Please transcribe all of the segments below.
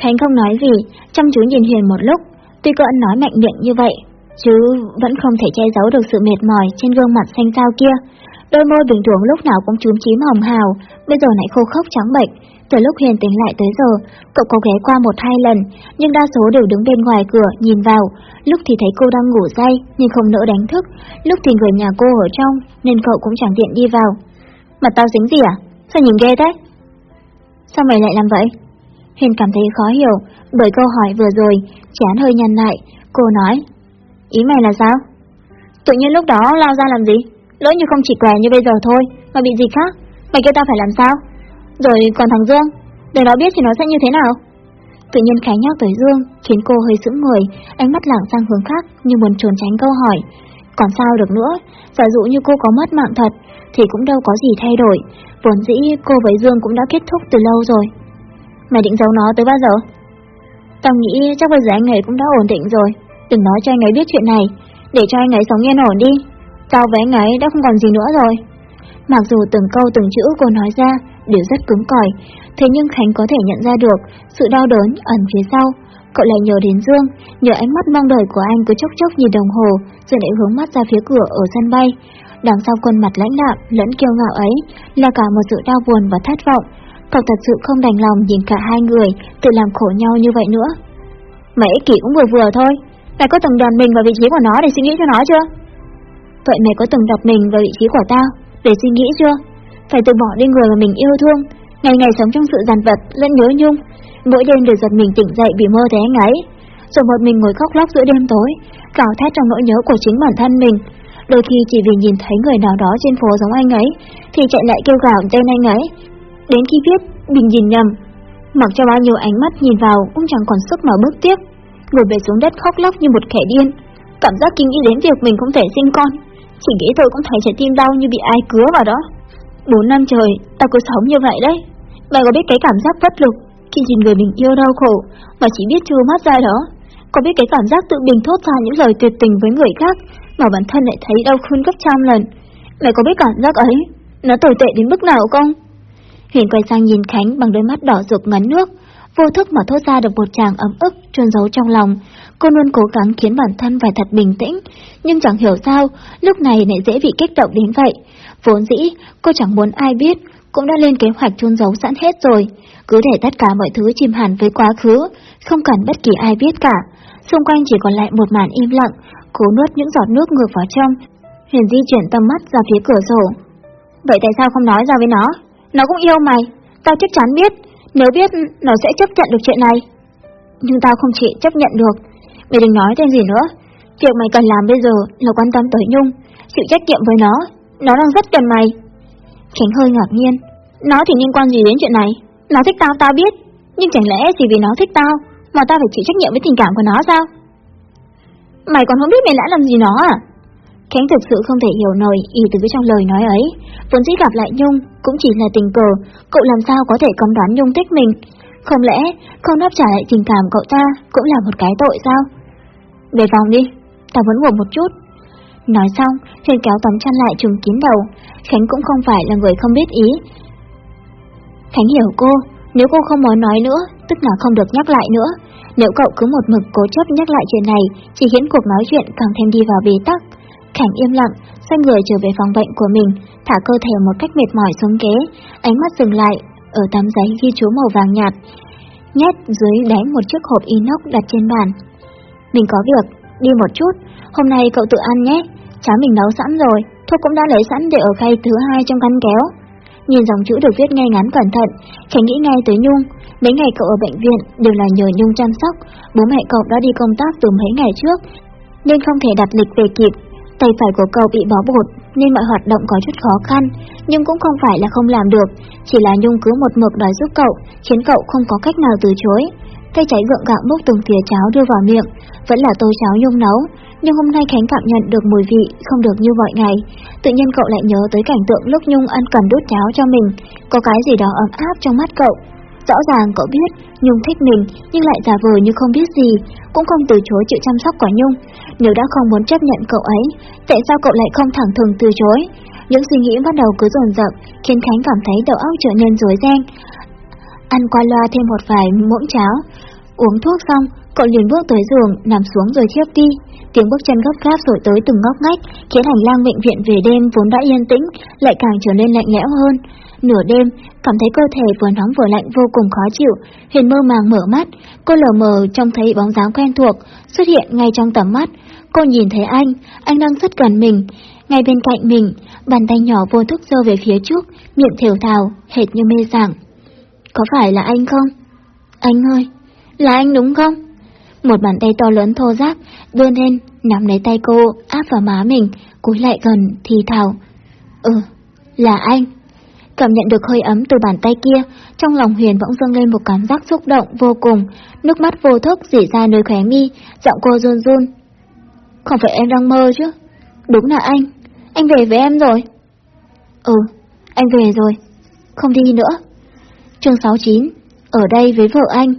Khánh không nói gì, chăm chú nhìn Huyền một lúc, tuy cô ăn nói mạnh miệng như vậy, chứ vẫn không thể che giấu được sự mệt mỏi trên gương mặt xanh xao kia. Đôi môi bình thường lúc nào cũng chúm chím hồng hào, bây giờ lại khô khốc trắng bệch. Từ lúc Huyền tỉnh lại tới giờ, cậu có ghé qua một hai lần, nhưng đa số đều đứng bên ngoài cửa nhìn vào. Lúc thì thấy cô đang ngủ say, nhưng không nỡ đánh thức. Lúc thì người nhà cô ở trong, nên cậu cũng chẳng tiện đi vào. Mặt tao dính gì à? Sao nhìn ghê thế? Sao mày lại làm vậy? Huyền cảm thấy khó hiểu, bởi câu hỏi vừa rồi, chán hơi nhăn lại. Cô nói, ý mày là sao? Tự nhiên lúc đó lao ra làm gì? Lỡ như không chỉ què như bây giờ thôi, mà bị gì khác, mày kêu tao phải làm sao? Rồi còn thằng Dương, để nó biết thì nó sẽ như thế nào? Tự nhiên khái nhắc tới Dương, khiến cô hơi sững người, ánh mắt lảng sang hướng khác như muốn trốn tránh câu hỏi. Còn sao được nữa, giả dụ như cô có mất mạng thật, thì cũng đâu có gì thay đổi. Vốn dĩ cô với Dương cũng đã kết thúc từ lâu rồi. Mày định giấu nó tới bao giờ? Tao nghĩ chắc bây giờ anh ấy cũng đã ổn định rồi. Đừng nói cho anh ấy biết chuyện này, để cho anh ấy sống yên ổn đi. Tao với anh ấy đã không còn gì nữa rồi. Mặc dù từng câu từng chữ cô nói ra đều rất cứng cỏi, thế nhưng Khánh có thể nhận ra được sự đau đớn ẩn phía sau. Cậu lại nhớ đến Dương, nhờ ánh mắt mong đợi của anh cứ chốc chốc nhìn đồng hồ, rồi lại hướng mắt ra phía cửa ở sân bay. Đằng sau khuôn mặt lãnh đạm lẫn kiêu ngạo ấy là cả một sự đau buồn và thất vọng. Cậu thật sự không đành lòng nhìn cả hai người tự làm khổ nhau như vậy nữa. Mày ích kỷ cũng vừa vừa thôi. Mày có từng đoàn mình vào vị trí của nó để suy nghĩ cho nó chưa? Vậy mày có từng đặt mình vào vị trí của tao để suy nghĩ chưa? Phải từ bỏ đi người mà mình yêu thương, ngày ngày sống trong sự giàn vật lẫn nhớ nhung, mỗi đêm đều giật mình tỉnh dậy vì mơ thấy anh ấy, rồi một mình ngồi khóc lóc giữa đêm tối, gào thét trong nỗi nhớ của chính bản thân mình. Đôi khi chỉ vì nhìn thấy người nào đó trên phố giống anh ấy, thì chạy lại kêu gào tên anh ấy. Đến khi biết bình nhìn nhầm, mặc cho bao nhiêu ánh mắt nhìn vào cũng chẳng còn sức nào bước tiếp, ngồi về xuống đất khóc lóc như một kẻ điên. Cảm giác kinh nghĩ đến việc mình không thể sinh con, chỉ nghĩ tôi cũng thấy trái tim đau như bị ai cứa vào đó. Bốn năm trời, tao cứ sống như vậy đấy. Mày có biết cái cảm giác bất lực khi nhìn người mình yêu đau khổ mà chỉ biết trưa mắt ra đó? Có biết cái cảm giác tự mình thốt ra những lời tuyệt tình với người khác mà bản thân lại thấy đau khôn gấp trăm lần? Mày có biết cảm giác ấy, nó tồi tệ đến mức nào không? Huyền quay sang nhìn Khánh bằng đôi mắt đỏ rực ngấn nước, vô thức mà thốt ra được một tràng ấm ức trôn giấu trong lòng. Cô luôn cố gắng khiến bản thân phải thật bình tĩnh, nhưng chẳng hiểu sao, lúc này lại dễ bị kích động đến vậy. Vốn dĩ, cô chẳng muốn ai biết, cũng đã lên kế hoạch trôn giấu sẵn hết rồi. Cứ để tất cả mọi thứ chìm hẳn với quá khứ, không cần bất kỳ ai biết cả. Xung quanh chỉ còn lại một màn im lặng, cố nuốt những giọt nước ngược vào trong. Huyền di chuyển tầm mắt ra phía cửa sổ. Vậy tại sao không nói ra với nó? Nó cũng yêu mày, tao chắc chắn biết, nếu biết nó sẽ chấp nhận được chuyện này. Nhưng tao không chỉ chấp nhận được, mày đừng nói thêm gì nữa. Việc mày cần làm bây giờ là quan tâm tới Nhung, chịu trách nhiệm với nó, nó đang rất cần mày. Khánh hơi ngạc nhiên, nó thì liên quan gì đến chuyện này? Nó thích tao tao biết, nhưng chẳng lẽ chỉ vì nó thích tao mà tao phải chịu trách nhiệm với tình cảm của nó sao? Mày còn không biết mày đã làm gì nó à? Khánh thực sự không thể hiểu nổi ý tứ trong lời nói ấy. Vốn dĩ gặp lại Nhung cũng chỉ là tình cờ, cậu làm sao có thể cấm đoán Nhung thích mình? Không lẽ không đáp trả lại tình cảm cậu ta cũng là một cái tội sao? Về phòng đi, ta muốn ngủ một chút. Nói xong, Huyền kéo tấm chăn lại trùng kín đầu. Khánh cũng không phải là người không biết ý. Khánh hiểu cô, nếu cô không muốn nói nữa, tức là không được nhắc lại nữa. Nếu cậu cứ một mực cố chấp nhắc lại chuyện này, chỉ khiến cuộc nói chuyện càng thêm đi vào bế tắc. Khánh im lặng, xoay người trở về phòng bệnh của mình, thả cơ thể một cách mệt mỏi xuống ghế, ánh mắt dừng lại ở tấm giấy ghi chú màu vàng nhạt, nhét dưới đáy một chiếc hộp inox đặt trên bàn. Mình có việc, đi một chút, hôm nay cậu tự ăn nhé, cháo mình nấu sẵn rồi, thuốc cũng đã lấy sẵn để ở khay thứ hai trong căn kéo. Nhìn dòng chữ được viết ngay ngắn cẩn thận, Khánh nghĩ ngay tới Nhung. Mấy ngày cậu ở bệnh viện đều là nhờ Nhung chăm sóc, bố mẹ cậu đã đi công tác từ mấy ngày trước, nên không thể đặt lịch về kịp. Tay phải của cậu bị bó bột nên mọi hoạt động có chút khó khăn, nhưng cũng không phải là không làm được, chỉ là Nhung cứ một mực đòi giúp cậu, khiến cậu không có cách nào từ chối. Cây cháy gượng gạo bốc từng thìa cháo đưa vào miệng, vẫn là tô cháo Nhung nấu, nhưng hôm nay Khánh cảm nhận được mùi vị không được như mọi ngày. Tự nhiên cậu lại nhớ tới cảnh tượng lúc Nhung ăn cần đút cháo cho mình, có cái gì đó ấm áp trong mắt cậu. Rõ ràng cậu biết Nhung thích mình nhưng lại giả vờ như không biết gì, cũng không từ chối chịu chăm sóc của Nhung. Nếu đã không muốn chấp nhận cậu ấy, tại sao cậu lại không thẳng thừng từ chối? Những suy nghĩ bắt đầu cứ dồn dập, khiến Khánh cảm thấy đầu óc trở nên rối ren. Ăn qua loa thêm một vài muỗng cháo, uống thuốc xong, cậu liền bước tới giường, nằm xuống rồi thiếp đi. Tiếng bước chân gấp gáp rồi tới từng ngóc ngách, khiến hành lang bệnh viện về đêm vốn đã yên tĩnh, lại càng trở nên lạnh lẽo hơn. Nửa đêm, cảm thấy cơ thể vừa nóng vừa lạnh vô cùng khó chịu, Huyền mơ màng mở mắt, cô lờ mờ trông thấy bóng dáng quen thuộc xuất hiện ngay trong tầm mắt. Cô nhìn thấy anh, anh đang rất gần mình, ngay bên cạnh mình, bàn tay nhỏ vô thức giơ về phía trước, miệng thều thào, hệt như mê sảng. Có phải là anh không? Anh ơi, là anh đúng không? Một bàn tay to lớn thô ráp, vươn lên, nắm lấy tay cô, áp vào má mình, cúi lại gần, thì thào. Ừ, là anh. Cảm nhận được hơi ấm từ bàn tay kia, trong lòng Huyền bỗng dâng lên một cảm giác xúc động vô cùng, nước mắt vô thức rỉ ra nơi khóe mi, giọng cô run run. Không phải em đang mơ chứ? Đúng là anh, anh về với em rồi. Ừ, anh về rồi, không đi nữa. Chương 69, ở đây với vợ anh.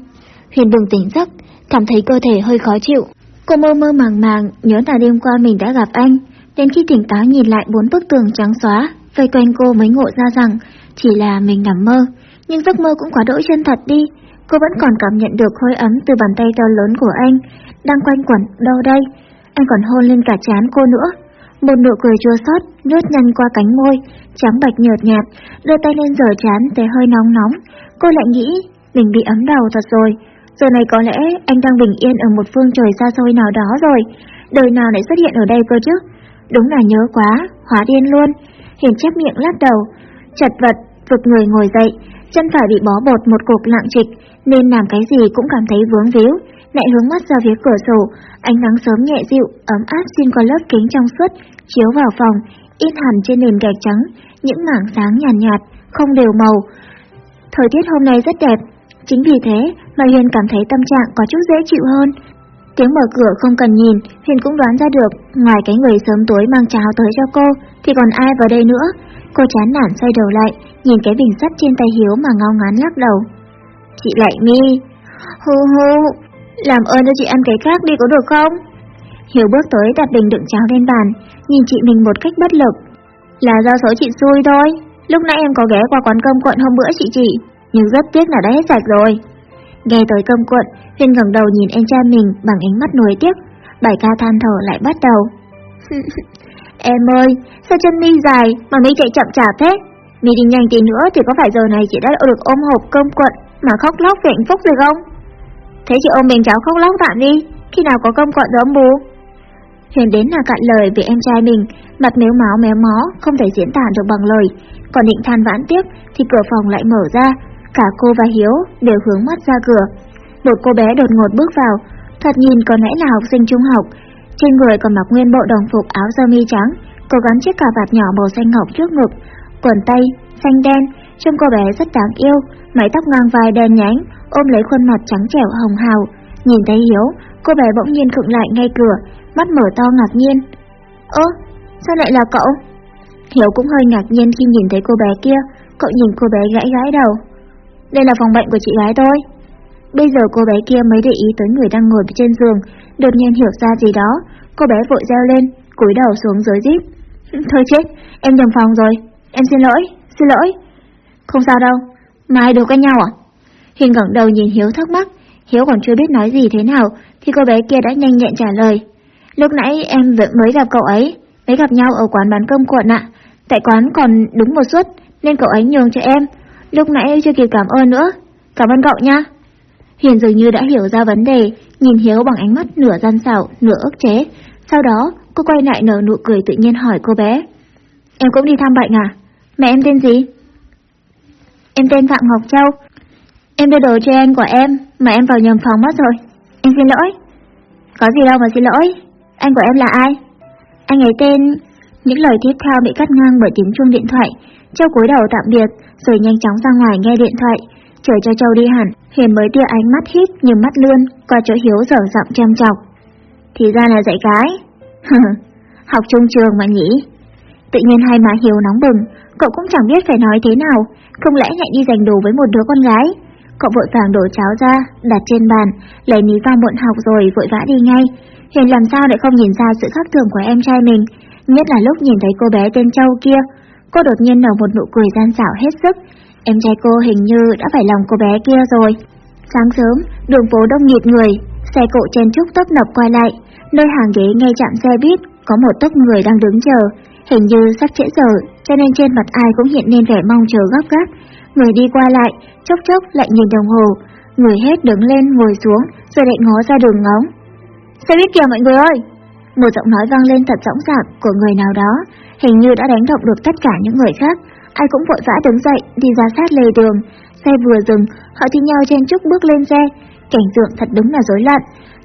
Huyền bừng tỉnh giấc, cảm thấy cơ thể hơi khó chịu. Cô mơ mơ màng màng, nhớ là đêm qua mình đã gặp anh, đến khi tỉnh táo nhìn lại bốn bức tường trắng xóa, vây quanh cô mới ngộ ra rằng chỉ là mình nằm mơ, nhưng giấc mơ cũng quá đỗi chân thật đi. Cô vẫn còn cảm nhận được hơi ấm từ bàn tay to lớn của anh, đang quanh quẩn đâu đây. Anh còn hôn lên cả chán cô nữa. Một nụ cười chua xót lướt nhanh qua cánh môi, trắng bạch nhợt nhạt, đưa tay lên giở chán để hơi nóng nóng. Cô lại nghĩ, mình bị ấm đầu thật rồi. Giờ này có lẽ anh đang bình yên ở một phương trời xa xôi nào đó rồi. Đời nào lại xuất hiện ở đây cơ chứ? Đúng là nhớ quá, hóa điên luôn. Hiền chép miệng lắc đầu, chật vật, vực người ngồi dậy, chân phải bị bó bột một cục nặng trịch, nên làm cái gì cũng cảm thấy vướng víu. Lại hướng mắt ra phía cửa sổ, ánh nắng sớm nhẹ dịu, ấm áp xuyên qua lớp kính trong suốt, chiếu vào phòng, in hẳn trên nền gạch trắng, những mảng sáng nhàn nhạt, nhạt, không đều màu. Thời tiết hôm nay rất đẹp, chính vì thế mà Huyền cảm thấy tâm trạng có chút dễ chịu hơn. Tiếng mở cửa không cần nhìn, Huyền cũng đoán ra được, ngoài cái người sớm tối mang cháo tới cho cô, thì còn ai vào đây nữa. Cô chán nản xoay đầu lại, nhìn cái bình sắt trên tay Hiếu mà ngao ngán lắc đầu. Chị lại mi, hô hô, làm ơn cho chị ăn cái khác đi có được không? Hiếu bước tới đặt bình đựng cháo lên bàn, nhìn chị mình một cách bất lực. Là do số chị xui thôi, lúc nãy em có ghé qua quán cơm quận hôm bữa chị chị, nhưng rất tiếc là đã hết sạch rồi. Nghe tới cơm cuộn, Huyên ngẩng đầu nhìn em trai mình bằng ánh mắt nuối tiếc. Bài ca than thở lại bắt đầu. em ơi, sao chân mi dài mà mi chạy chậm chạp thế? Mi đi nhanh tí nữa thì có phải giờ này chị đã được ôm hộp cơm cuộn mà khóc lóc vì hạnh phúc rồi không? Thế chị ôm mình cháu khóc lóc tạm đi, khi nào có cơm cuộn rồi ông bù? Huyền đến là cạn lời về em trai mình, mặt méo máu méo mó, không thể diễn tả được bằng lời. Còn định than vãn tiếp thì cửa phòng lại mở ra, cả cô và Hiếu đều hướng mắt ra cửa. Một cô bé đột ngột bước vào, thật nhìn có lẽ là học sinh trung học. Trên người còn mặc nguyên bộ đồng phục áo sơ mi trắng, cô gắn chiếc cà vạt nhỏ màu xanh ngọc trước ngực, quần tây xanh đen, trông cô bé rất đáng yêu, mái tóc ngang vai đen nhánh, ôm lấy khuôn mặt trắng trẻo hồng hào. Nhìn thấy Hiếu, cô bé bỗng nhiên khựng lại ngay cửa, mắt mở to ngạc nhiên. Ơ, sao lại là cậu? Hiếu cũng hơi ngạc nhiên khi nhìn thấy cô bé kia, cậu nhìn cô bé gãi gãi đầu. Đây là phòng bệnh của chị gái tôi. Bây giờ cô bé kia mới để ý tới người đang ngồi trên giường, đột nhiên hiểu ra gì đó, cô bé vội reo lên, cúi đầu xuống dưới díp. Thôi chết, em nhầm phòng rồi, em xin lỗi, xin lỗi. Không sao đâu, mai được quen nhau à? Hiền ngẩng đầu nhìn Hiếu thắc mắc, Hiếu còn chưa biết nói gì thế nào, thì cô bé kia đã nhanh nhẹn trả lời. Lúc nãy em mới gặp cậu ấy, mới gặp nhau ở quán bán cơm cuộn ạ. Tại quán còn đúng một suất, nên cậu ấy nhường cho em. Lúc nãy chưa kịp cảm ơn nữa. Cảm ơn cậu nha. Hiền dường như đã hiểu ra vấn đề, nhìn Hiếu bằng ánh mắt nửa gian xảo, nửa ức chế. Sau đó, cô quay lại nở nụ cười tự nhiên hỏi cô bé. Em cũng đi thăm bệnh à? Mẹ em tên gì? Em tên Phạm Ngọc Châu. Em đưa đồ cho em của em, mà em vào nhầm phòng mất rồi. Em xin lỗi. Có gì đâu mà xin lỗi. Anh của em là ai? Anh ấy tên... Những lời tiếp theo bị cắt ngang bởi tiếng chuông điện thoại. Châu cúi đầu tạm biệt, rồi nhanh chóng ra ngoài nghe điện thoại. Chờ cho Châu đi hẳn, Hiền mới tia ánh mắt hít như mắt lươn qua chỗ Hiếu dở giọng chăm chọc. Thì ra là dạy cái. Học trung trường mà nhỉ? Tự nhiên hai má Hiếu nóng bừng, cậu cũng chẳng biết phải nói thế nào, không lẽ lại đi giành đồ với một đứa con gái. Cậu vội vàng đổ cháo ra, đặt trên bàn, lấy ní vào muộn học rồi vội vã đi ngay. Hiền làm sao lại không nhìn ra sự khác thường của em trai mình, nhất là lúc nhìn thấy cô bé tên Châu kia. Cô đột nhiên nở một nụ cười gian xảo hết sức, em trai cô hình như đã phải lòng cô bé kia rồi. Sáng sớm, đường phố đông nghịt người, xe cộ chen chúc tấp nập quay lại, nơi hàng ghế ngay chạm xe buýt có một tốc người đang đứng chờ, hình như sắp trễ giờ, cho nên trên mặt ai cũng hiện lên vẻ mong chờ gấp gáp. Người đi qua lại, chốc chốc lại nhìn đồng hồ, người hết đứng lên ngồi xuống, rồi lại ngó ra đường ngóng. Xe buýt kìa mọi người ơi! Một giọng nói vang lên thật rõng rạc của người nào đó, hình như đã đánh động được tất cả những người khác. Ai cũng vội vã đứng dậy, đi ra sát lề đường. Xe vừa dừng, họ thi nhau chen chúc bước lên xe. Cảnh tượng thật đúng là rối loạn.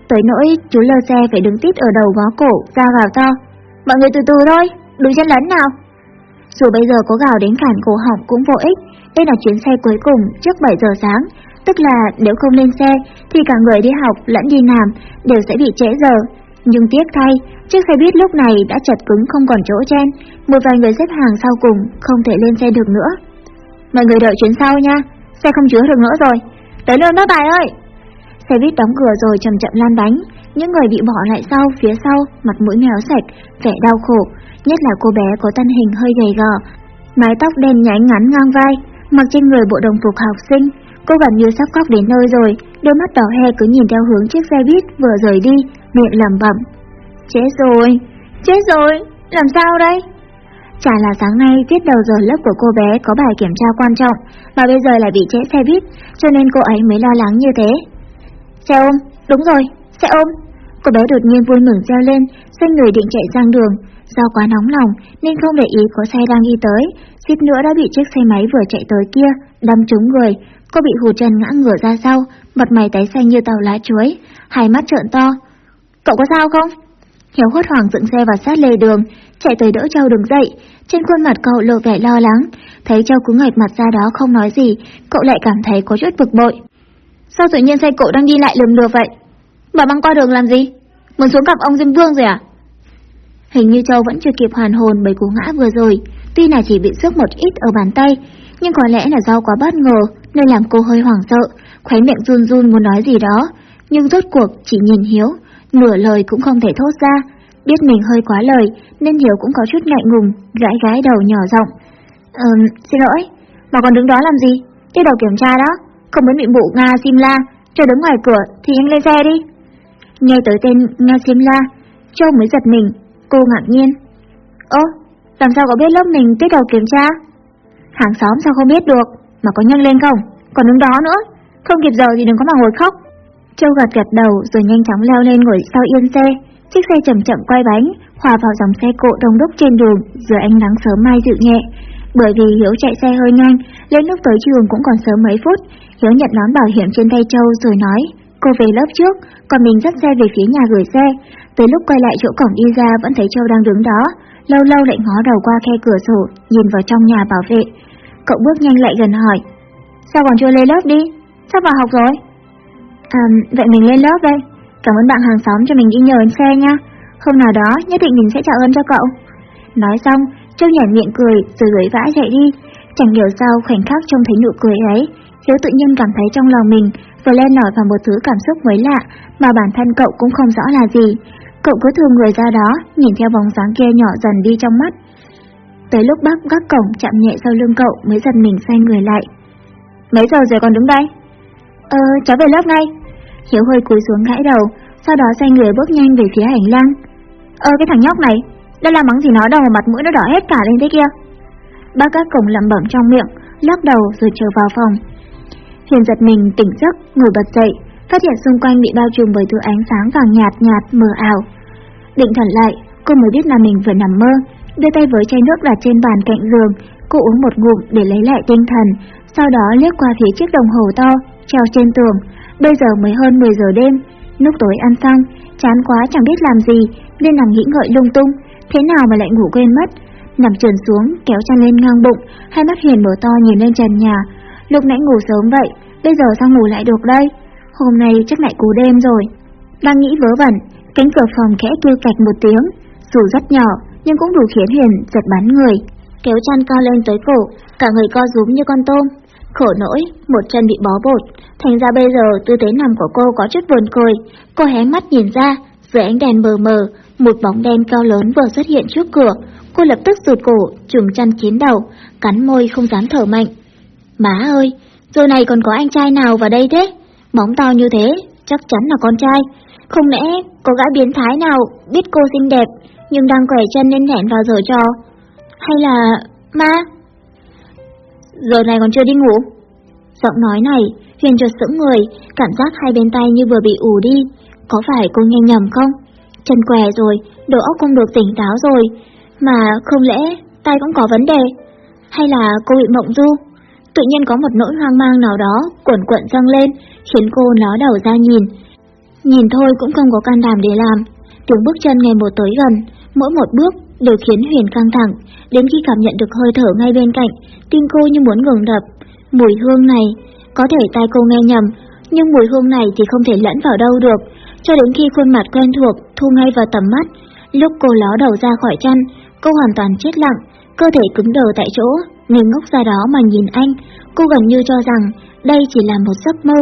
Tới nỗi chú lơ xe phải đứng tít ở đầu gó cổ, ra vào to. Mọi người từ từ thôi, đừng chen lấn nào. Dù bây giờ có gào đến cản cổ họng cũng vô ích, đây là chuyến xe cuối cùng trước 7 giờ sáng, tức là nếu không lên xe thì cả người đi học lẫn đi làm đều sẽ bị trễ giờ. Nhưng tiếc thay, chiếc xe buýt lúc này đã chật cứng không còn chỗ chen, một vài người xếp hàng sau cùng không thể lên xe được nữa. Mọi người đợi chuyến sau nha, xe không chứa được nữa rồi. Tới nơi đó tài ơi! Xe buýt đóng cửa rồi chậm chậm lan bánh, những người bị bỏ lại sau, phía sau, mặt mũi méo sạch, vẻ đau khổ, nhất là cô bé có thân hình hơi gầy gò, mái tóc đen nhánh ngắn ngang vai, mặc trên người bộ đồng phục học sinh, cô gần như sắp khóc đến nơi rồi, đôi mắt đỏ he cứ nhìn theo hướng chiếc xe buýt vừa rời đi, miệng lẩm bẩm. Chết rồi, chết rồi, làm sao đây? Chả là sáng nay tiết đầu giờ lớp của cô bé có bài kiểm tra quan trọng, mà bây giờ lại bị trễ xe buýt, cho nên cô ấy mới lo lắng như thế. Xe ôm, đúng rồi, xe ôm. Cô bé đột nhiên vui mừng reo lên, xoay người định chạy sang đường. Do quá nóng lòng nên không để ý có xe đang đi tới, suýt nữa đã bị chiếc xe máy vừa chạy tới kia, đâm trúng người. Cô bị hụt chân ngã ngửa ra sau, mặt mày tái xanh như tàu lá chuối, hai mắt trợn to. Cậu có sao không? Hiếu hốt hoảng dựng xe vào sát lề đường, chạy tới đỡ Châu đứng dậy. Trên khuôn mặt cậu lộ vẻ lo lắng, thấy Châu cứ ngạch mặt ra đó không nói gì, cậu lại cảm thấy có chút bực bội. Sao tự nhiên xe cậu đang đi lại lườm lừa vậy? Bà băng qua đường làm gì? Muốn xuống gặp ông Diêm Vương rồi à? Hình như Châu vẫn chưa kịp hoàn hồn bởi cú ngã vừa rồi, tuy là chỉ bị sức một ít ở bàn tay, nhưng có lẽ là do quá bất ngờ nên làm cô hơi hoảng sợ, khóe miệng run run muốn nói gì đó, nhưng rốt cuộc chỉ nhìn Hiếu, nửa lời cũng không thể thốt ra. Biết mình hơi quá lời nên Hiếu cũng có chút ngại ngùng, gãi gãi đầu nhỏ giọng. Ừm, xin lỗi, mà còn đứng đó làm gì? Cái đầu kiểm tra đó, không muốn bị mụ Nga Simla, cho đứng ngoài cửa thì anh lên xe đi. Nghe tới tên Nga Simla, Châu mới giật mình, cô ngạc nhiên. Ơ, làm sao có biết lớp mình tới đầu kiểm tra? Hàng xóm sao không biết được, mà có nhân lên không? Còn đứng đó nữa, không kịp giờ thì đừng có mà ngồi khóc. Châu gật gật đầu rồi nhanh chóng leo lên ngồi sau yên xe. Chiếc xe chậm chậm quay bánh, hòa vào dòng xe cộ đông đúc trên đường dưới ánh nắng sớm mai dịu nhẹ. Bởi vì Hiếu chạy xe hơi nhanh, lên lúc tới trường cũng còn sớm mấy phút, Hiếu nhận nón bảo hiểm trên tay Châu rồi nói, cô về lớp trước, còn mình dắt xe về phía nhà gửi xe. Tới lúc quay lại chỗ cổng đi ra vẫn thấy Châu đang đứng đó, lâu lâu lại ngó đầu qua khe cửa sổ, nhìn vào trong nhà bảo vệ. Cậu bước nhanh lại gần hỏi, sao còn chưa lên lớp đi, sắp vào học rồi? À, vậy mình lên lớp đây. Cảm ơn bạn hàng xóm cho mình đi nhờ xe nha. Hôm nào đó nhất định mình sẽ trả ơn cho cậu. Nói xong, Châu nhảy miệng cười rồi gửi vã chạy đi. Chẳng hiểu sao khoảnh khắc trông thấy nụ cười ấy, Hiếu tự nhiên cảm thấy trong lòng mình vừa lên nổi vào một thứ cảm xúc mới lạ mà bản thân cậu cũng không rõ là gì. Cậu cứ thường người ra đó, nhìn theo bóng dáng kia nhỏ dần đi trong mắt. Tới lúc bác gác cổng chạm nhẹ sau lưng cậu mới giật mình xoay người lại. Mấy giờ rồi còn đứng đây? Ờ, cháu về lớp ngay. Hiếu hơi cúi xuống gãi đầu, sau đó xoay người bước nhanh về phía hành lang. Ơ cái thằng nhóc này, đã làm mắng gì nó đâu mà mặt mũi nó đỏ hết cả lên thế kia. Bác các cổng lẩm bẩm trong miệng, lắc đầu rồi trở vào phòng. Hiền giật mình tỉnh giấc, ngồi bật dậy, phát hiện xung quanh bị bao trùm bởi thứ ánh sáng vàng nhạt nhạt mờ ảo. Định thần lại, cô mới biết là mình vừa nằm mơ, đưa tay với chai nước đặt trên bàn cạnh giường, cô uống một ngụm để lấy lại tinh thần, sau đó liếc qua phía chiếc đồng hồ to treo trên tường. Bây giờ mới hơn 10 giờ đêm, lúc tối ăn xong, chán quá chẳng biết làm gì nên nằm nghĩ ngợi lung tung, thế nào mà lại ngủ quên mất. Nằm trườn xuống, kéo chăn lên ngang bụng, hai mắt hiền mở to nhìn lên trần nhà. Lúc nãy ngủ sớm vậy, bây giờ sao ngủ lại được đây? Hôm nay chắc lại cú đêm rồi. Đang nghĩ vớ vẩn, cánh cửa phòng khẽ kêu cạch một tiếng, dù rất nhỏ nhưng cũng đủ khiến Hiền giật bắn người. Kéo chăn cao lên tới cổ, cả người co rúm như con tôm. Khổ nỗi, một chân bị bó bột, thành ra bây giờ tư thế nằm của cô có chút buồn cười. Cô hé mắt nhìn ra, dưới ánh đèn mờ mờ, một bóng đen cao lớn vừa xuất hiện trước cửa. Cô lập tức rụt cổ, trùm chăn kín đầu, cắn môi không dám thở mạnh. Má ơi, giờ này còn có anh trai nào vào đây thế? Móng to như thế, chắc chắn là con trai. Không lẽ có gã biến thái nào biết cô xinh đẹp nhưng đang quẻ chân nên hẹn vào giờ trò? Hay là... ma? Giờ này còn chưa đi ngủ? Giọng nói này, Huyền chợt sững người, cảm giác hai bên tay như vừa bị ù đi. Có phải cô nghe nhầm không? Chân què rồi, đầu óc không được tỉnh táo rồi. Mà không lẽ tay cũng có vấn đề? Hay là cô bị mộng du? Tự nhiên có một nỗi hoang mang nào đó cuộn cuộn dâng lên, khiến cô ló đầu ra nhìn. Nhìn thôi cũng không có can đảm để làm. Tiếng bước chân ngày một tới gần, mỗi một bước đều khiến Huyền căng thẳng, đến khi cảm nhận được hơi thở ngay bên cạnh, tim cô như muốn ngừng đập. Mùi hương này, có thể tai cô nghe nhầm, nhưng mùi hương này thì không thể lẫn vào đâu được, cho đến khi khuôn mặt quen thuộc thu ngay vào tầm mắt. Lúc cô ló đầu ra khỏi chăn, cô hoàn toàn chết lặng, cơ thể cứng đờ tại chỗ, ngây ngốc ra đó mà nhìn anh. Cô gần như cho rằng đây chỉ là một giấc mơ,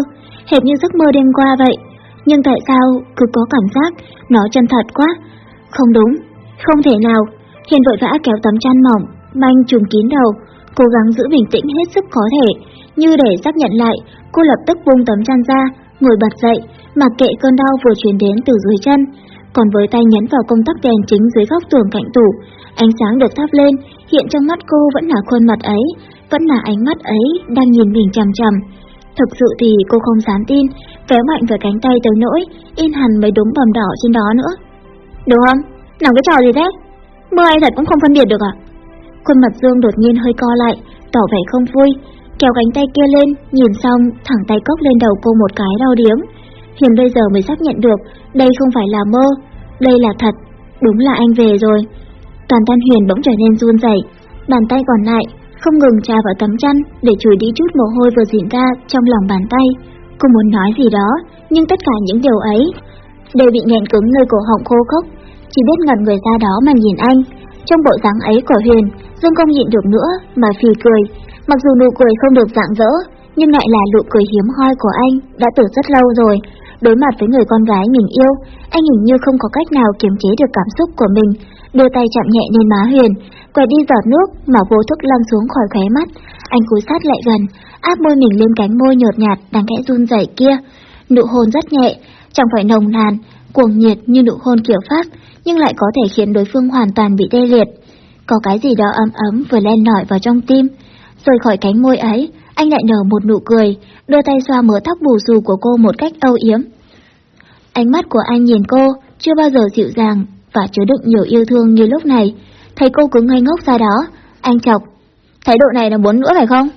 hệt như giấc mơ đêm qua vậy. Nhưng tại sao cứ có cảm giác nó chân thật quá? Không đúng, không thể nào. Hiền vội vã kéo tấm chăn mỏng, manh trùm kín đầu, cố gắng giữ bình tĩnh hết sức có thể. Như để xác nhận lại, cô lập tức vung tấm chăn ra, ngồi bật dậy, mặc kệ cơn đau vừa truyền đến từ dưới chân. Còn với tay nhấn vào công tắc đèn chính dưới góc tường cạnh tủ, ánh sáng được thắp lên, hiện trong mắt cô vẫn là khuôn mặt ấy, vẫn là ánh mắt ấy đang nhìn mình chằm chằm. Thực sự thì cô không dám tin, kéo mạnh vào cánh tay tới nỗi, in hẳn mấy đốm bầm đỏ trên đó nữa. Đúng không? Làm cái trò gì thế? mưa anh thật cũng không phân biệt được à? Khuôn mặt Dương đột nhiên hơi co lại, tỏ vẻ không vui, kéo cánh tay kia lên, nhìn xong, thẳng tay cốc lên đầu cô một cái đau điếng. Hiền bây giờ mới xác nhận được, đây không phải là mơ, đây là thật, đúng là anh về rồi. Toàn thân Huyền bỗng trở nên run rẩy, bàn tay còn lại không ngừng trà vào tấm chăn để chùi đi chút mồ hôi vừa diễn ra trong lòng bàn tay. Cô muốn nói gì đó, nhưng tất cả những điều ấy đều bị nghẹn cứng nơi cổ họng khô khốc, chỉ biết ngẩn người ra đó mà nhìn anh. Trong bộ dáng ấy của Huyền, Dương không nhịn được nữa mà phì cười, mặc dù nụ cười không được dạng dỡ, nhưng lại là nụ cười hiếm hoi của anh đã từ rất lâu rồi. Đối mặt với người con gái mình yêu, anh hình như không có cách nào kiềm chế được cảm xúc của mình, đưa tay chạm nhẹ lên má Huyền, quẹt đi giọt nước mà vô thức lăn xuống khỏi khóe mắt. Anh cúi sát lại gần, áp môi mình lên cánh môi nhợt nhạt đang khẽ run rẩy kia. Nụ hôn rất nhẹ, chẳng phải nồng nàn, cuồng nhiệt như nụ hôn kiểu Pháp, nhưng lại có thể khiến đối phương hoàn toàn bị tê liệt. Có cái gì đó ấm ấm vừa len lỏi vào trong tim. Rời khỏi cánh môi ấy, anh lại nở một nụ cười, đưa tay xoa mớ tóc bù xù của cô một cách âu yếm. Ánh mắt của anh nhìn cô, chưa bao giờ dịu dàng và chứa đựng nhiều yêu thương như lúc này. Thấy cô cứ ngây ngốc ra đó, anh chọc. Thái độ này là muốn nữa phải không?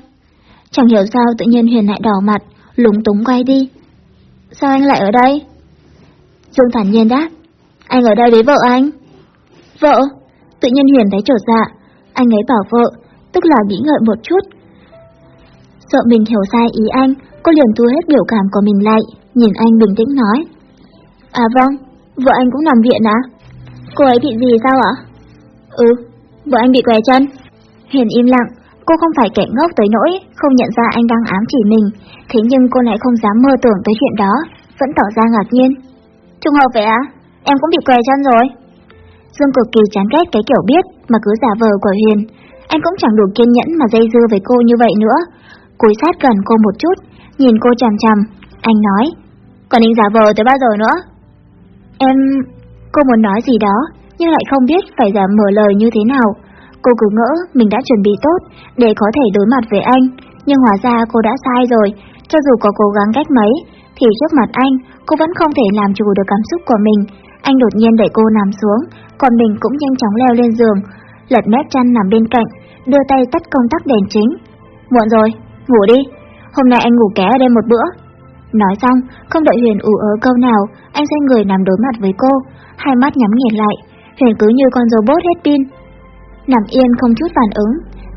Chẳng hiểu sao tự nhiên Huyền lại đỏ mặt, lúng túng quay đi. Sao anh lại ở đây? Dương thản nhiên đáp. Anh ở đây với vợ anh. Vợ? Tự nhiên Huyền thấy trột dạ. Anh ấy bảo vợ, tức là nghĩ ngợi một chút. Sợ mình hiểu sai ý anh, cô liền thu hết biểu cảm của mình lại, nhìn anh bình tĩnh nói. À vâng, vợ anh cũng nằm viện à? Cô ấy bị gì sao ạ? Ừ, vợ anh bị què chân. Huyền im lặng, cô không phải kẻ ngốc tới nỗi không nhận ra anh đang ám chỉ mình, thế nhưng cô lại không dám mơ tưởng tới chuyện đó, vẫn tỏ ra ngạc nhiên. Trùng hợp vậy á? Em cũng bị què chân rồi. Dương cực kỳ chán ghét cái kiểu biết mà cứ giả vờ của Huyền. Anh cũng chẳng đủ kiên nhẫn mà dây dưa với cô như vậy nữa. Cúi sát gần cô một chút, nhìn cô chằm chằm. Anh nói, còn định giả vờ tới bao giờ nữa? Em... Cô muốn nói gì đó, nhưng lại không biết phải giả mở lời như thế nào. Cô cứ ngỡ mình đã chuẩn bị tốt để có thể đối mặt với anh, nhưng hóa ra cô đã sai rồi. Cho dù có cố gắng cách mấy, thì trước mặt anh, cô vẫn không thể làm chủ được cảm xúc của mình. Anh đột nhiên đẩy cô nằm xuống, còn mình cũng nhanh chóng leo lên giường, lật mép chăn nằm bên cạnh, đưa tay tắt công tắc đèn chính. Muộn rồi, ngủ đi, hôm nay anh ngủ ké ở đây một bữa. Nói xong, không đợi Huyền ủ ớ câu nào, anh xoay người nằm đối mặt với cô, hai mắt nhắm nghiền lại, Huyền cứ như con robot hết pin. Nằm yên không chút phản ứng,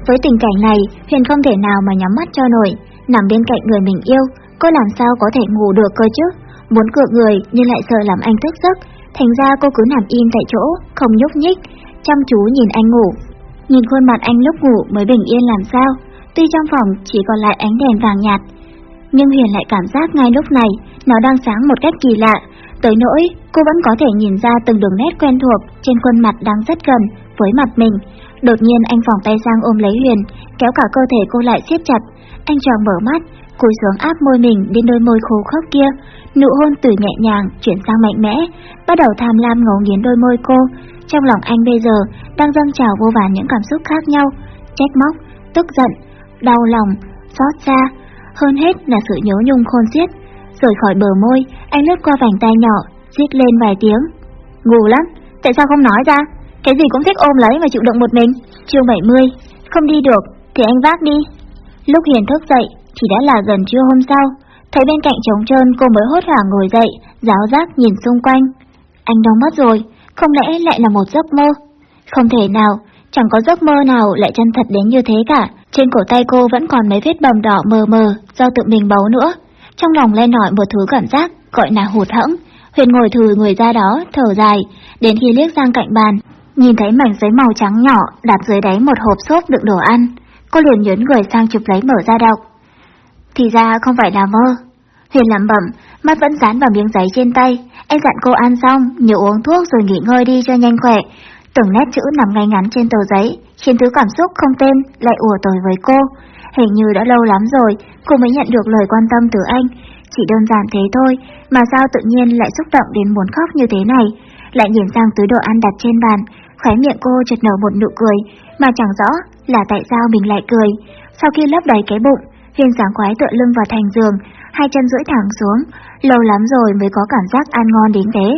với tình cảnh này, Huyền không thể nào mà nhắm mắt cho nổi, nằm bên cạnh người mình yêu, cô làm sao có thể ngủ được cơ chứ? Muốn cựa người nhưng lại sợ làm anh thức giấc, thành ra cô cứ nằm im tại chỗ, không nhúc nhích, chăm chú nhìn anh ngủ. Nhìn khuôn mặt anh lúc ngủ mới bình yên làm sao, tuy trong phòng chỉ còn lại ánh đèn vàng nhạt, nhưng Huyền lại cảm giác ngay lúc này nó đang sáng một cách kỳ lạ, tới nỗi cô vẫn có thể nhìn ra từng đường nét quen thuộc trên khuôn mặt đang rất gần với mặt mình. Đột nhiên anh vòng tay sang ôm lấy Huyền, kéo cả cơ thể cô lại siết chặt. Anh tròn mở mắt, cúi xuống áp môi mình đến đôi môi khô khốc kia. Nụ hôn từ nhẹ nhàng chuyển sang mạnh mẽ, bắt đầu tham lam ngấu nghiến đôi môi cô. Trong lòng anh bây giờ đang dâng trào vô vàn những cảm xúc khác nhau, trách móc, tức giận, đau lòng, xót xa. Hơn hết là sự nhớ nhung khôn xiết. Rời khỏi bờ môi, anh lướt qua vành tay nhỏ, rít lên vài tiếng. Ngủ lắm, tại sao không nói ra? Cái gì cũng thích ôm lấy mà chịu đựng một mình. Chương 70, không đi được thì anh vác đi. Lúc Hiền thức dậy thì đã là gần trưa hôm sau. Thấy bên cạnh trống trơn cô mới hốt hoảng ngồi dậy, giáo giác nhìn xung quanh. Anh đóng mất rồi, không lẽ lại là một giấc mơ? Không thể nào, chẳng có giấc mơ nào lại chân thật đến như thế cả. Trên cổ tay cô vẫn còn mấy vết bầm đỏ mờ mờ do tự mình bấu nữa. Trong lòng lên nổi một thứ cảm giác gọi là hụt hẫng. Huyền ngồi thừ người ra đó, thở dài, đến khi liếc sang cạnh bàn, nhìn thấy mảnh giấy màu trắng nhỏ đặt dưới đáy một hộp xốp đựng đồ ăn. Cô liền nhớn người sang chụp lấy mở ra đọc. Thì ra không phải là mơ. Huyền lẩm bẩm, mắt vẫn dán vào miếng giấy trên tay. Anh dặn cô ăn xong, nhớ uống thuốc rồi nghỉ ngơi đi cho nhanh khỏe. Từng nét chữ nằm ngay ngắn trên tờ giấy, khiến thứ cảm xúc không tên lại ùa tới với cô. Hình như đã lâu lắm rồi, cô mới nhận được lời quan tâm từ anh. Chỉ đơn giản thế thôi, mà sao tự nhiên lại xúc động đến muốn khóc như thế này. Lại nhìn sang túi đồ ăn đặt trên bàn, khóe miệng cô chợt nở một nụ cười, mà chẳng rõ là tại sao mình lại cười. Sau khi lấp đầy cái bụng, hiên sáng khoái tựa lưng vào thành giường, hai chân duỗi thẳng xuống, lâu lắm rồi mới có cảm giác ăn ngon đến thế.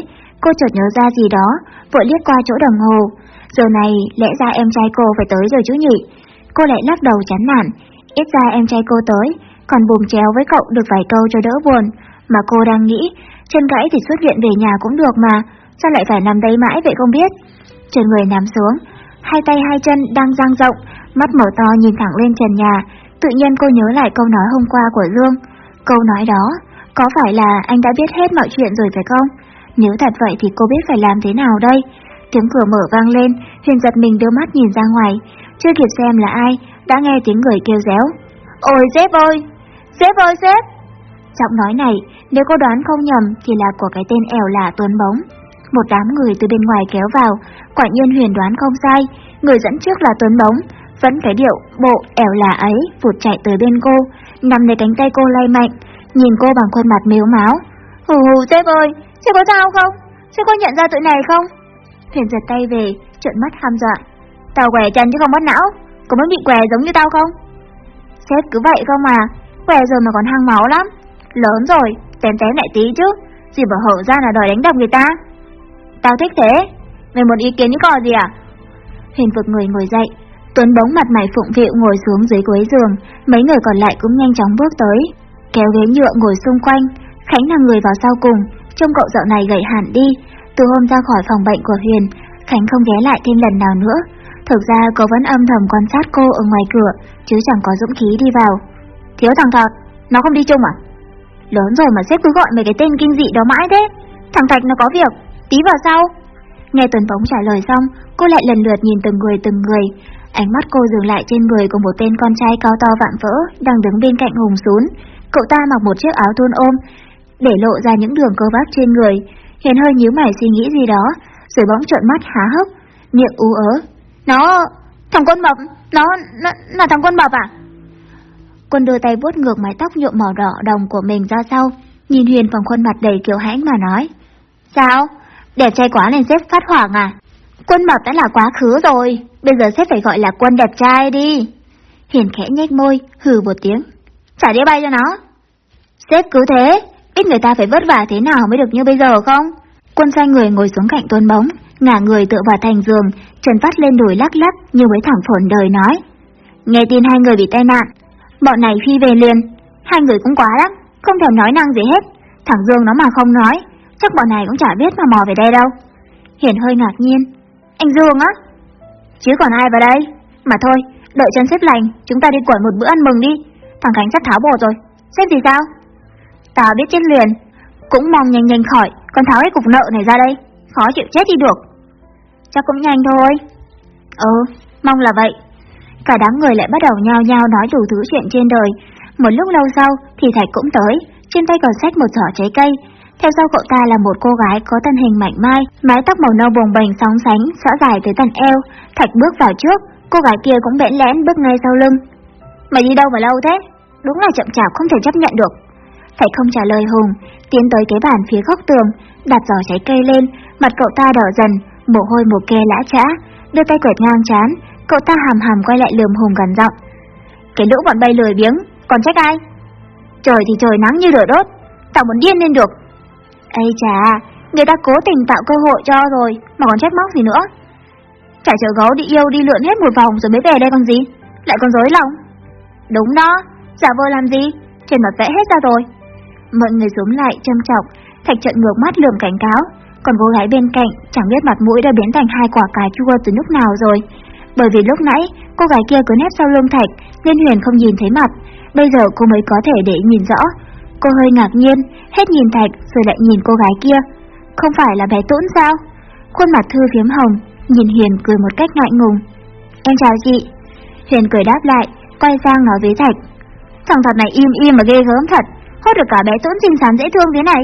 Cô chợt nhớ ra gì đó, vội liếc qua chỗ đồng hồ. Giờ này lẽ ra em trai cô phải tới rồi chứ nhỉ? Cô lại lắc đầu chán nản, ít ra em trai cô tới, còn bùm chéo với cậu được vài câu cho đỡ buồn. Mà cô đang nghĩ, chân gãy thì xuất viện về nhà cũng được mà, sao lại phải nằm đây mãi vậy không biết? trần người nằm xuống, hai tay hai chân đang dang rộng, mắt mở to nhìn thẳng lên trần nhà. Tự nhiên cô nhớ lại câu nói hôm qua của Dương. Câu nói đó, có phải là anh đã biết hết mọi chuyện rồi phải không? Nếu thật vậy thì cô biết phải làm thế nào đây? Tiếng cửa mở vang lên, Huyền giật mình đưa mắt nhìn ra ngoài. Chưa kịp xem là ai, đã nghe tiếng người kêu réo. Ôi sếp ơi! Sếp ơi sếp! Giọng nói này, nếu cô đoán không nhầm thì là của cái tên ẻo là Tuấn Bóng. Một đám người từ bên ngoài kéo vào, quả nhiên huyền đoán không sai, người dẫn trước là Tuấn Bóng, vẫn cái điệu bộ ẻo là ấy vụt chạy tới bên cô, nằm lấy cánh tay cô lay mạnh, nhìn cô bằng khuôn mặt mếu máu. Hù hù sếp ơi, sếp có sao không? Sếp có nhận ra tụi này không? Huyền giật tay về, trợn mắt ham dọa. Tao què chân chứ không mất não, có muốn bị què giống như tao không? Sếp cứ vậy không mà, què rồi mà còn hăng máu lắm. Lớn rồi, tém tém lại tí chứ, gì bảo hở ra là đòi đánh đập người ta. Tao thích thế, mày muốn ý kiến những cò gì à? Huyền vực người ngồi dậy, Tuấn bóng mặt mày phụng vịu ngồi xuống dưới cuối giường, mấy người còn lại cũng nhanh chóng bước tới, kéo ghế nhựa ngồi xung quanh. Khánh là người vào sau cùng, trông cậu dạo này gầy hẳn đi. Từ hôm ra khỏi phòng bệnh của Huyền, Khánh không ghé lại thêm lần nào nữa. Thực ra cậu vẫn âm thầm quan sát cô ở ngoài cửa, chứ chẳng có dũng khí đi vào. Thiếu thằng Thọt, nó không đi chung à? Lớn rồi mà sếp cứ gọi mấy cái tên kinh dị đó mãi thế. Thằng Thạch nó có việc, tí vào sau. Nghe Tuấn Bóng trả lời xong, cô lại lần lượt nhìn từng người từng người. Ánh mắt cô dừng lại trên người của một tên con trai cao to vạm vỡ đang đứng bên cạnh Hùng Sún. Cậu ta mặc một chiếc áo thun ôm, để lộ ra những đường cơ bắp trên người. Hiền hơi nhíu mày suy nghĩ gì đó, rồi bỗng trợn mắt há hốc, miệng ú ớ. Nó, thằng quân mập, nó, nó là thằng quân mập à? Quân đưa tay vuốt ngược mái tóc nhuộm màu đỏ đồng của mình ra sau, nhìn Huyền bằng khuôn mặt đầy kiều hãnh mà nói. Sao? Đẹp trai quá nên sếp phát hoảng à? Quân mập đã là quá khứ rồi, bây giờ sếp phải gọi là quân đẹp trai đi. Hiền khẽ nhếch môi, hừ một tiếng. Trả đĩa bay cho nó. Sếp cứ thế, biết người ta phải vất vả thế nào mới được như bây giờ không? Quân xoay người ngồi xuống cạnh tôn bóng, ngả người tựa vào thành giường, chân vắt lên đùi lắc lắc như với thẳng phồn đời nói. Nghe tin hai người bị tai nạn, bọn này phi về liền, hai người cũng quá lắm, không thèm nói năng gì hết. Thằng Dương nó mà không nói, chắc bọn này cũng chả biết mà mò về đây đâu. Hiển hơi ngạc nhiên, anh Dương á? Chứ còn ai vào đây? Mà thôi, đợi chân xếp lành, chúng ta đi quẩn một bữa ăn mừng đi. Thằng Khánh sắp tháo bồ rồi, xếp gì sao? Tao biết chết liền, cũng mong nhanh nhanh khỏi, còn tháo cái cục nợ này ra đây, khó chịu chết đi được. Chắc cũng nhanh thôi. Ừ, mong là vậy. Cả đám người lại bắt đầu nhao nhao nói đủ thứ chuyện trên đời. Một lúc lâu sau thì Thạch cũng tới, trên tay còn xách một giỏ trái cây, theo sau cậu ta là một cô gái có thân hình mảnh mai, mái tóc màu nâu bồng bềnh sóng sánh, xõa dài tới tận eo. Thạch bước vào trước, Cô gái kia cũng bẽn lẽn bước ngay sau lưng. Mày đi đâu mà lâu thế? Đúng là chậm chạp không thể chấp nhận được. Phải không trả lời Hùng, tiến tới cái bàn phía góc tường, đặt giỏ trái cây lên, mặt cậu ta đỏ dần, mồ hôi mồ kê lã chã, đưa tay quẹt ngang chán, cậu ta hàm hàm quay lại lườm Hùng gần giọng. Cái lũ bọn bay lười biếng, còn trách ai? Trời thì trời nắng như lửa đốt, tao muốn điên lên được. Ây chà, người ta cố tình tạo cơ hội cho rồi, mà còn trách móc gì nữa. Chả chờ gấu đi yêu đi lượn hết một vòng rồi mới về đây còn gì, lại còn dối lòng. Đúng đó, giả vờ làm gì, trên mặt vẽ hết ra rồi. Mọi người xuống lại châm chọc, thạch trận ngược mắt lườm cảnh cáo, còn cô gái bên cạnh chẳng biết mặt mũi đã biến thành hai quả cà chua từ lúc nào rồi. Bởi vì lúc nãy cô gái kia cứ nép sau lưng Thạch nên Huyền không nhìn thấy mặt, bây giờ cô mới có thể để nhìn rõ. Cô hơi ngạc nhiên, hết nhìn Thạch rồi lại nhìn cô gái kia. Không phải là bé tuấn sao? Khuôn mặt Thư phiếm hồng, nhìn Huyền cười một cách ngại ngùng. Em chào chị. Huyền cười đáp lại, quay sang nói với Thạch. Thằng thật này im im mà ghê gớm thật, hốt được cả bé tuấn xinh xắn dễ thương thế này.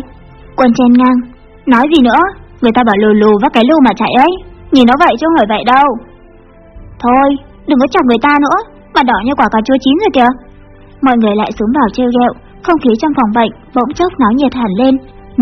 Quân chen ngang, nói gì nữa, người ta bảo lù lù vác cái lù mà chạy ấy, nhìn nó vậy chứ không phải vậy đâu. Thôi, đừng có chọc người ta nữa, mà đỏ như quả cà chua chín rồi kìa. Mọi người lại xuống vào trêu ghẹo, không khí trong phòng bệnh bỗng chốc náo nhiệt hẳn lên.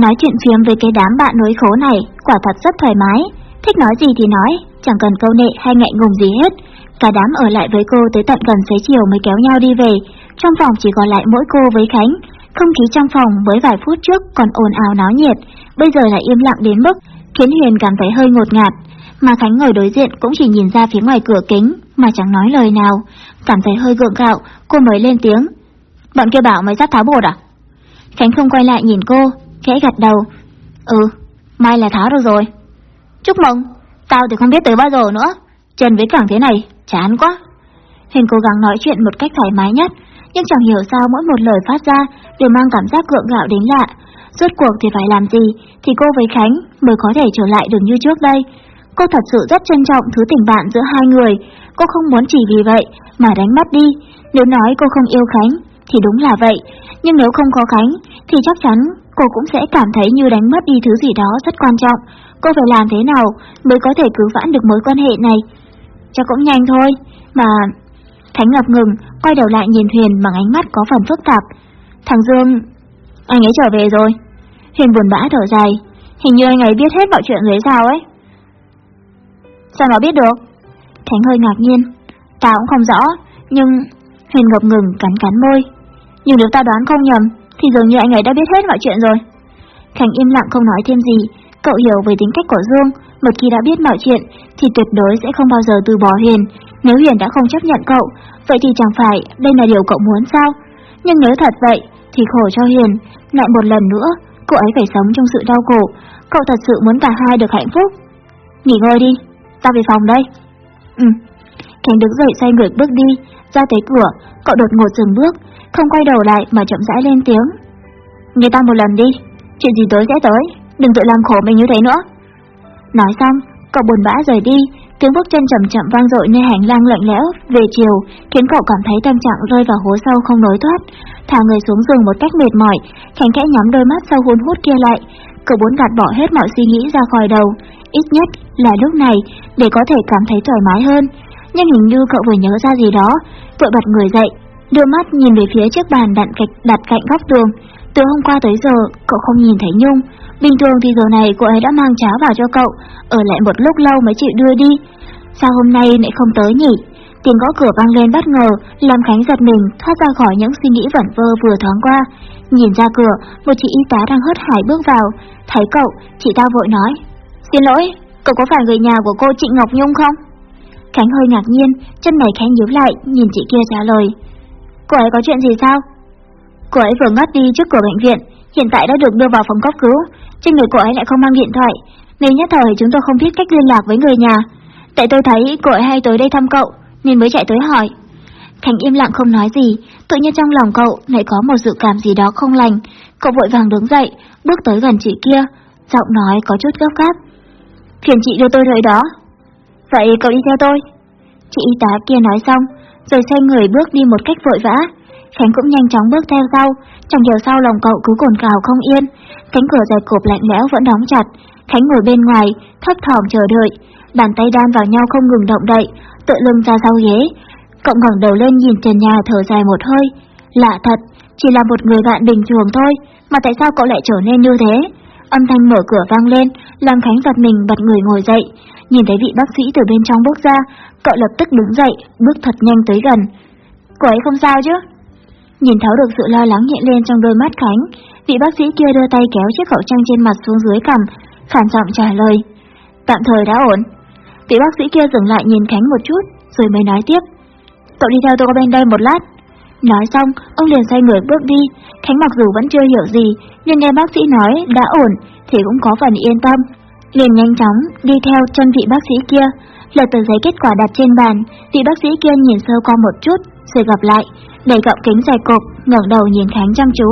Nói chuyện phiếm với cái đám bạn nối khố này quả thật rất thoải mái, thích nói gì thì nói, chẳng cần câu nệ hay ngại ngùng gì hết. Cả đám ở lại với cô tới tận gần xế chiều mới kéo nhau đi về, trong phòng chỉ còn lại mỗi cô với Khánh. Không khí trong phòng mới vài phút trước còn ồn ào náo nhiệt, bây giờ lại im lặng đến mức khiến Huyền cảm thấy hơi ngột ngạt mà Khánh ngồi đối diện cũng chỉ nhìn ra phía ngoài cửa kính mà chẳng nói lời nào. Cảm thấy hơi gượng gạo, cô mới lên tiếng. Bọn kia bảo mày sắp tháo bột à? Khánh không quay lại nhìn cô, khẽ gật đầu. Ừ, mai là tháo được rồi. Chúc mừng, tao thì không biết tới bao giờ nữa. Trần với cảng thế này, chán quá. Huyền cố gắng nói chuyện một cách thoải mái nhất, nhưng chẳng hiểu sao mỗi một lời phát ra đều mang cảm giác gượng gạo đến lạ. Rốt cuộc thì phải làm gì thì cô với Khánh mới có thể trở lại được như trước đây. Cô thật sự rất trân trọng thứ tình bạn giữa hai người, cô không muốn chỉ vì vậy mà đánh mất đi. Nếu nói cô không yêu Khánh, thì đúng là vậy, nhưng nếu không có Khánh, thì chắc chắn cô cũng sẽ cảm thấy như đánh mất đi thứ gì đó rất quan trọng. Cô phải làm thế nào mới có thể cứu vãn được mối quan hệ này? Chắc cũng nhanh thôi, mà... Khánh ngập ngừng, quay đầu lại nhìn Huyền bằng ánh mắt có phần phức tạp. Thằng Dương... Anh ấy trở về rồi. Huyền buồn bã thở dài. Hình như anh ấy biết hết mọi chuyện rồi sao ấy. Sao nó biết được? Khánh hơi ngạc nhiên. Tao cũng không rõ, nhưng... Huyền ngập ngừng cắn cắn môi. Nhưng nếu ta đoán không nhầm, thì dường như anh ấy đã biết hết mọi chuyện rồi. Khánh im lặng không nói thêm gì. Cậu hiểu về tính cách của Dương, một khi đã biết mọi chuyện, thì tuyệt đối sẽ không bao giờ từ bỏ hiền. Nếu hiền đã không chấp nhận cậu, vậy thì chẳng phải đây là điều cậu muốn sao? Nhưng nếu thật vậy, thì khổ cho hiền. Lại một lần nữa, cô ấy phải sống trong sự đau khổ. Cậu thật sự muốn cả hai được hạnh phúc. Nghỉ ngơi đi, ta về phòng đây. Ừ. Khánh đứng dậy xoay người bước đi, ra tới cửa, cậu đột ngột dừng bước, không quay đầu lại mà chậm rãi lên tiếng. Nghe ta một lần đi, chuyện gì tới sẽ tới, đừng tự làm khổ mình như thế nữa. Nói xong, cậu buồn bã rời đi, tiếng bước chân chậm chậm vang dội nơi hành lang lạnh lẽo về chiều, khiến cậu cảm thấy tâm trạng rơi vào hố sâu không nối thoát. Thả người xuống giường một cách mệt mỏi, Khánh khẽ nhắm đôi mắt sau hun hút kia lại, cậu muốn gạt bỏ hết mọi suy nghĩ ra khỏi đầu, ít nhất là lúc này để có thể cảm thấy thoải mái hơn. Nhưng hình như cậu vừa nhớ ra gì đó, vội bật người dậy, đưa mắt nhìn về phía chiếc bàn đặt cạnh, đặt cạnh góc tường. Từ hôm qua tới giờ, cậu không nhìn thấy Nhung. Bình thường thì giờ này cô ấy đã mang cháo vào cho cậu, ở lại một lúc lâu mới chịu đưa đi. Sao hôm nay lại không tới nhỉ? Tiếng gõ cửa vang lên bất ngờ, làm Khánh giật mình thoát ra khỏi những suy nghĩ vẩn vơ vừa thoáng qua. Nhìn ra cửa, một chị y tá đang hớt hải bước vào, thấy cậu, chị ta vội nói. Xin lỗi, cậu có phải người nhà của cô chị Ngọc Nhung không? Khánh hơi ngạc nhiên, chân mày Khánh nhíu lại, nhìn chị kia trả lời. Cô ấy có chuyện gì sao? Cô ấy vừa ngất đi trước cửa bệnh viện, hiện tại đã được đưa vào phòng cấp cứu, trên người cô ấy lại không mang điện thoại, nên nhất thời chúng tôi không biết cách liên lạc với người nhà. Tại tôi thấy cô ấy hay tới đây thăm cậu, nên mới chạy tới hỏi. thành im lặng không nói gì, tự nhiên trong lòng cậu lại có một dự cảm gì đó không lành. Cậu vội vàng đứng dậy, bước tới gần chị kia, giọng nói có chút gấp gáp. Phiền chị đưa tôi tới đó. Vậy cậu đi theo tôi. Chị y tá kia nói xong, rồi xoay người bước đi một cách vội vã. Khánh cũng nhanh chóng bước theo sau, chẳng điều sau lòng cậu cứ cồn cào không yên. Cánh cửa dày cộp lạnh lẽo vẫn đóng chặt, Khánh ngồi bên ngoài, thấp thỏm chờ đợi, bàn tay đan vào nhau không ngừng động đậy, tựa lưng ra sau ghế. Cậu ngẩng đầu lên nhìn trần nhà thở dài một hơi, lạ thật, chỉ là một người bạn bình thường thôi, mà tại sao cậu lại trở nên như thế? Âm thanh mở cửa vang lên, làm Khánh giật mình bật người ngồi dậy. Nhìn thấy vị bác sĩ từ bên trong bước ra, cậu lập tức đứng dậy, bước thật nhanh tới gần. Cô ấy không sao chứ? Nhìn thấu được sự lo lắng hiện lên trong đôi mắt Khánh, vị bác sĩ kia đưa tay kéo chiếc khẩu trang trên mặt xuống dưới cằm, khàn giọng trả lời. Tạm thời đã ổn. Vị bác sĩ kia dừng lại nhìn Khánh một chút, rồi mới nói tiếp. Cậu đi theo tôi qua bên đây một lát. Nói xong, ông liền xoay người bước đi. Khánh mặc dù vẫn chưa hiểu gì, nhưng nghe bác sĩ nói đã ổn, thì cũng có phần yên tâm. Liền nhanh chóng đi theo chân vị bác sĩ kia, lật tờ giấy kết quả đặt trên bàn. Vị bác sĩ kia nhìn sơ qua một chút, rồi gặp lại, đẩy gọng kính dài cộp, ngẩng đầu nhìn Khánh chăm chú.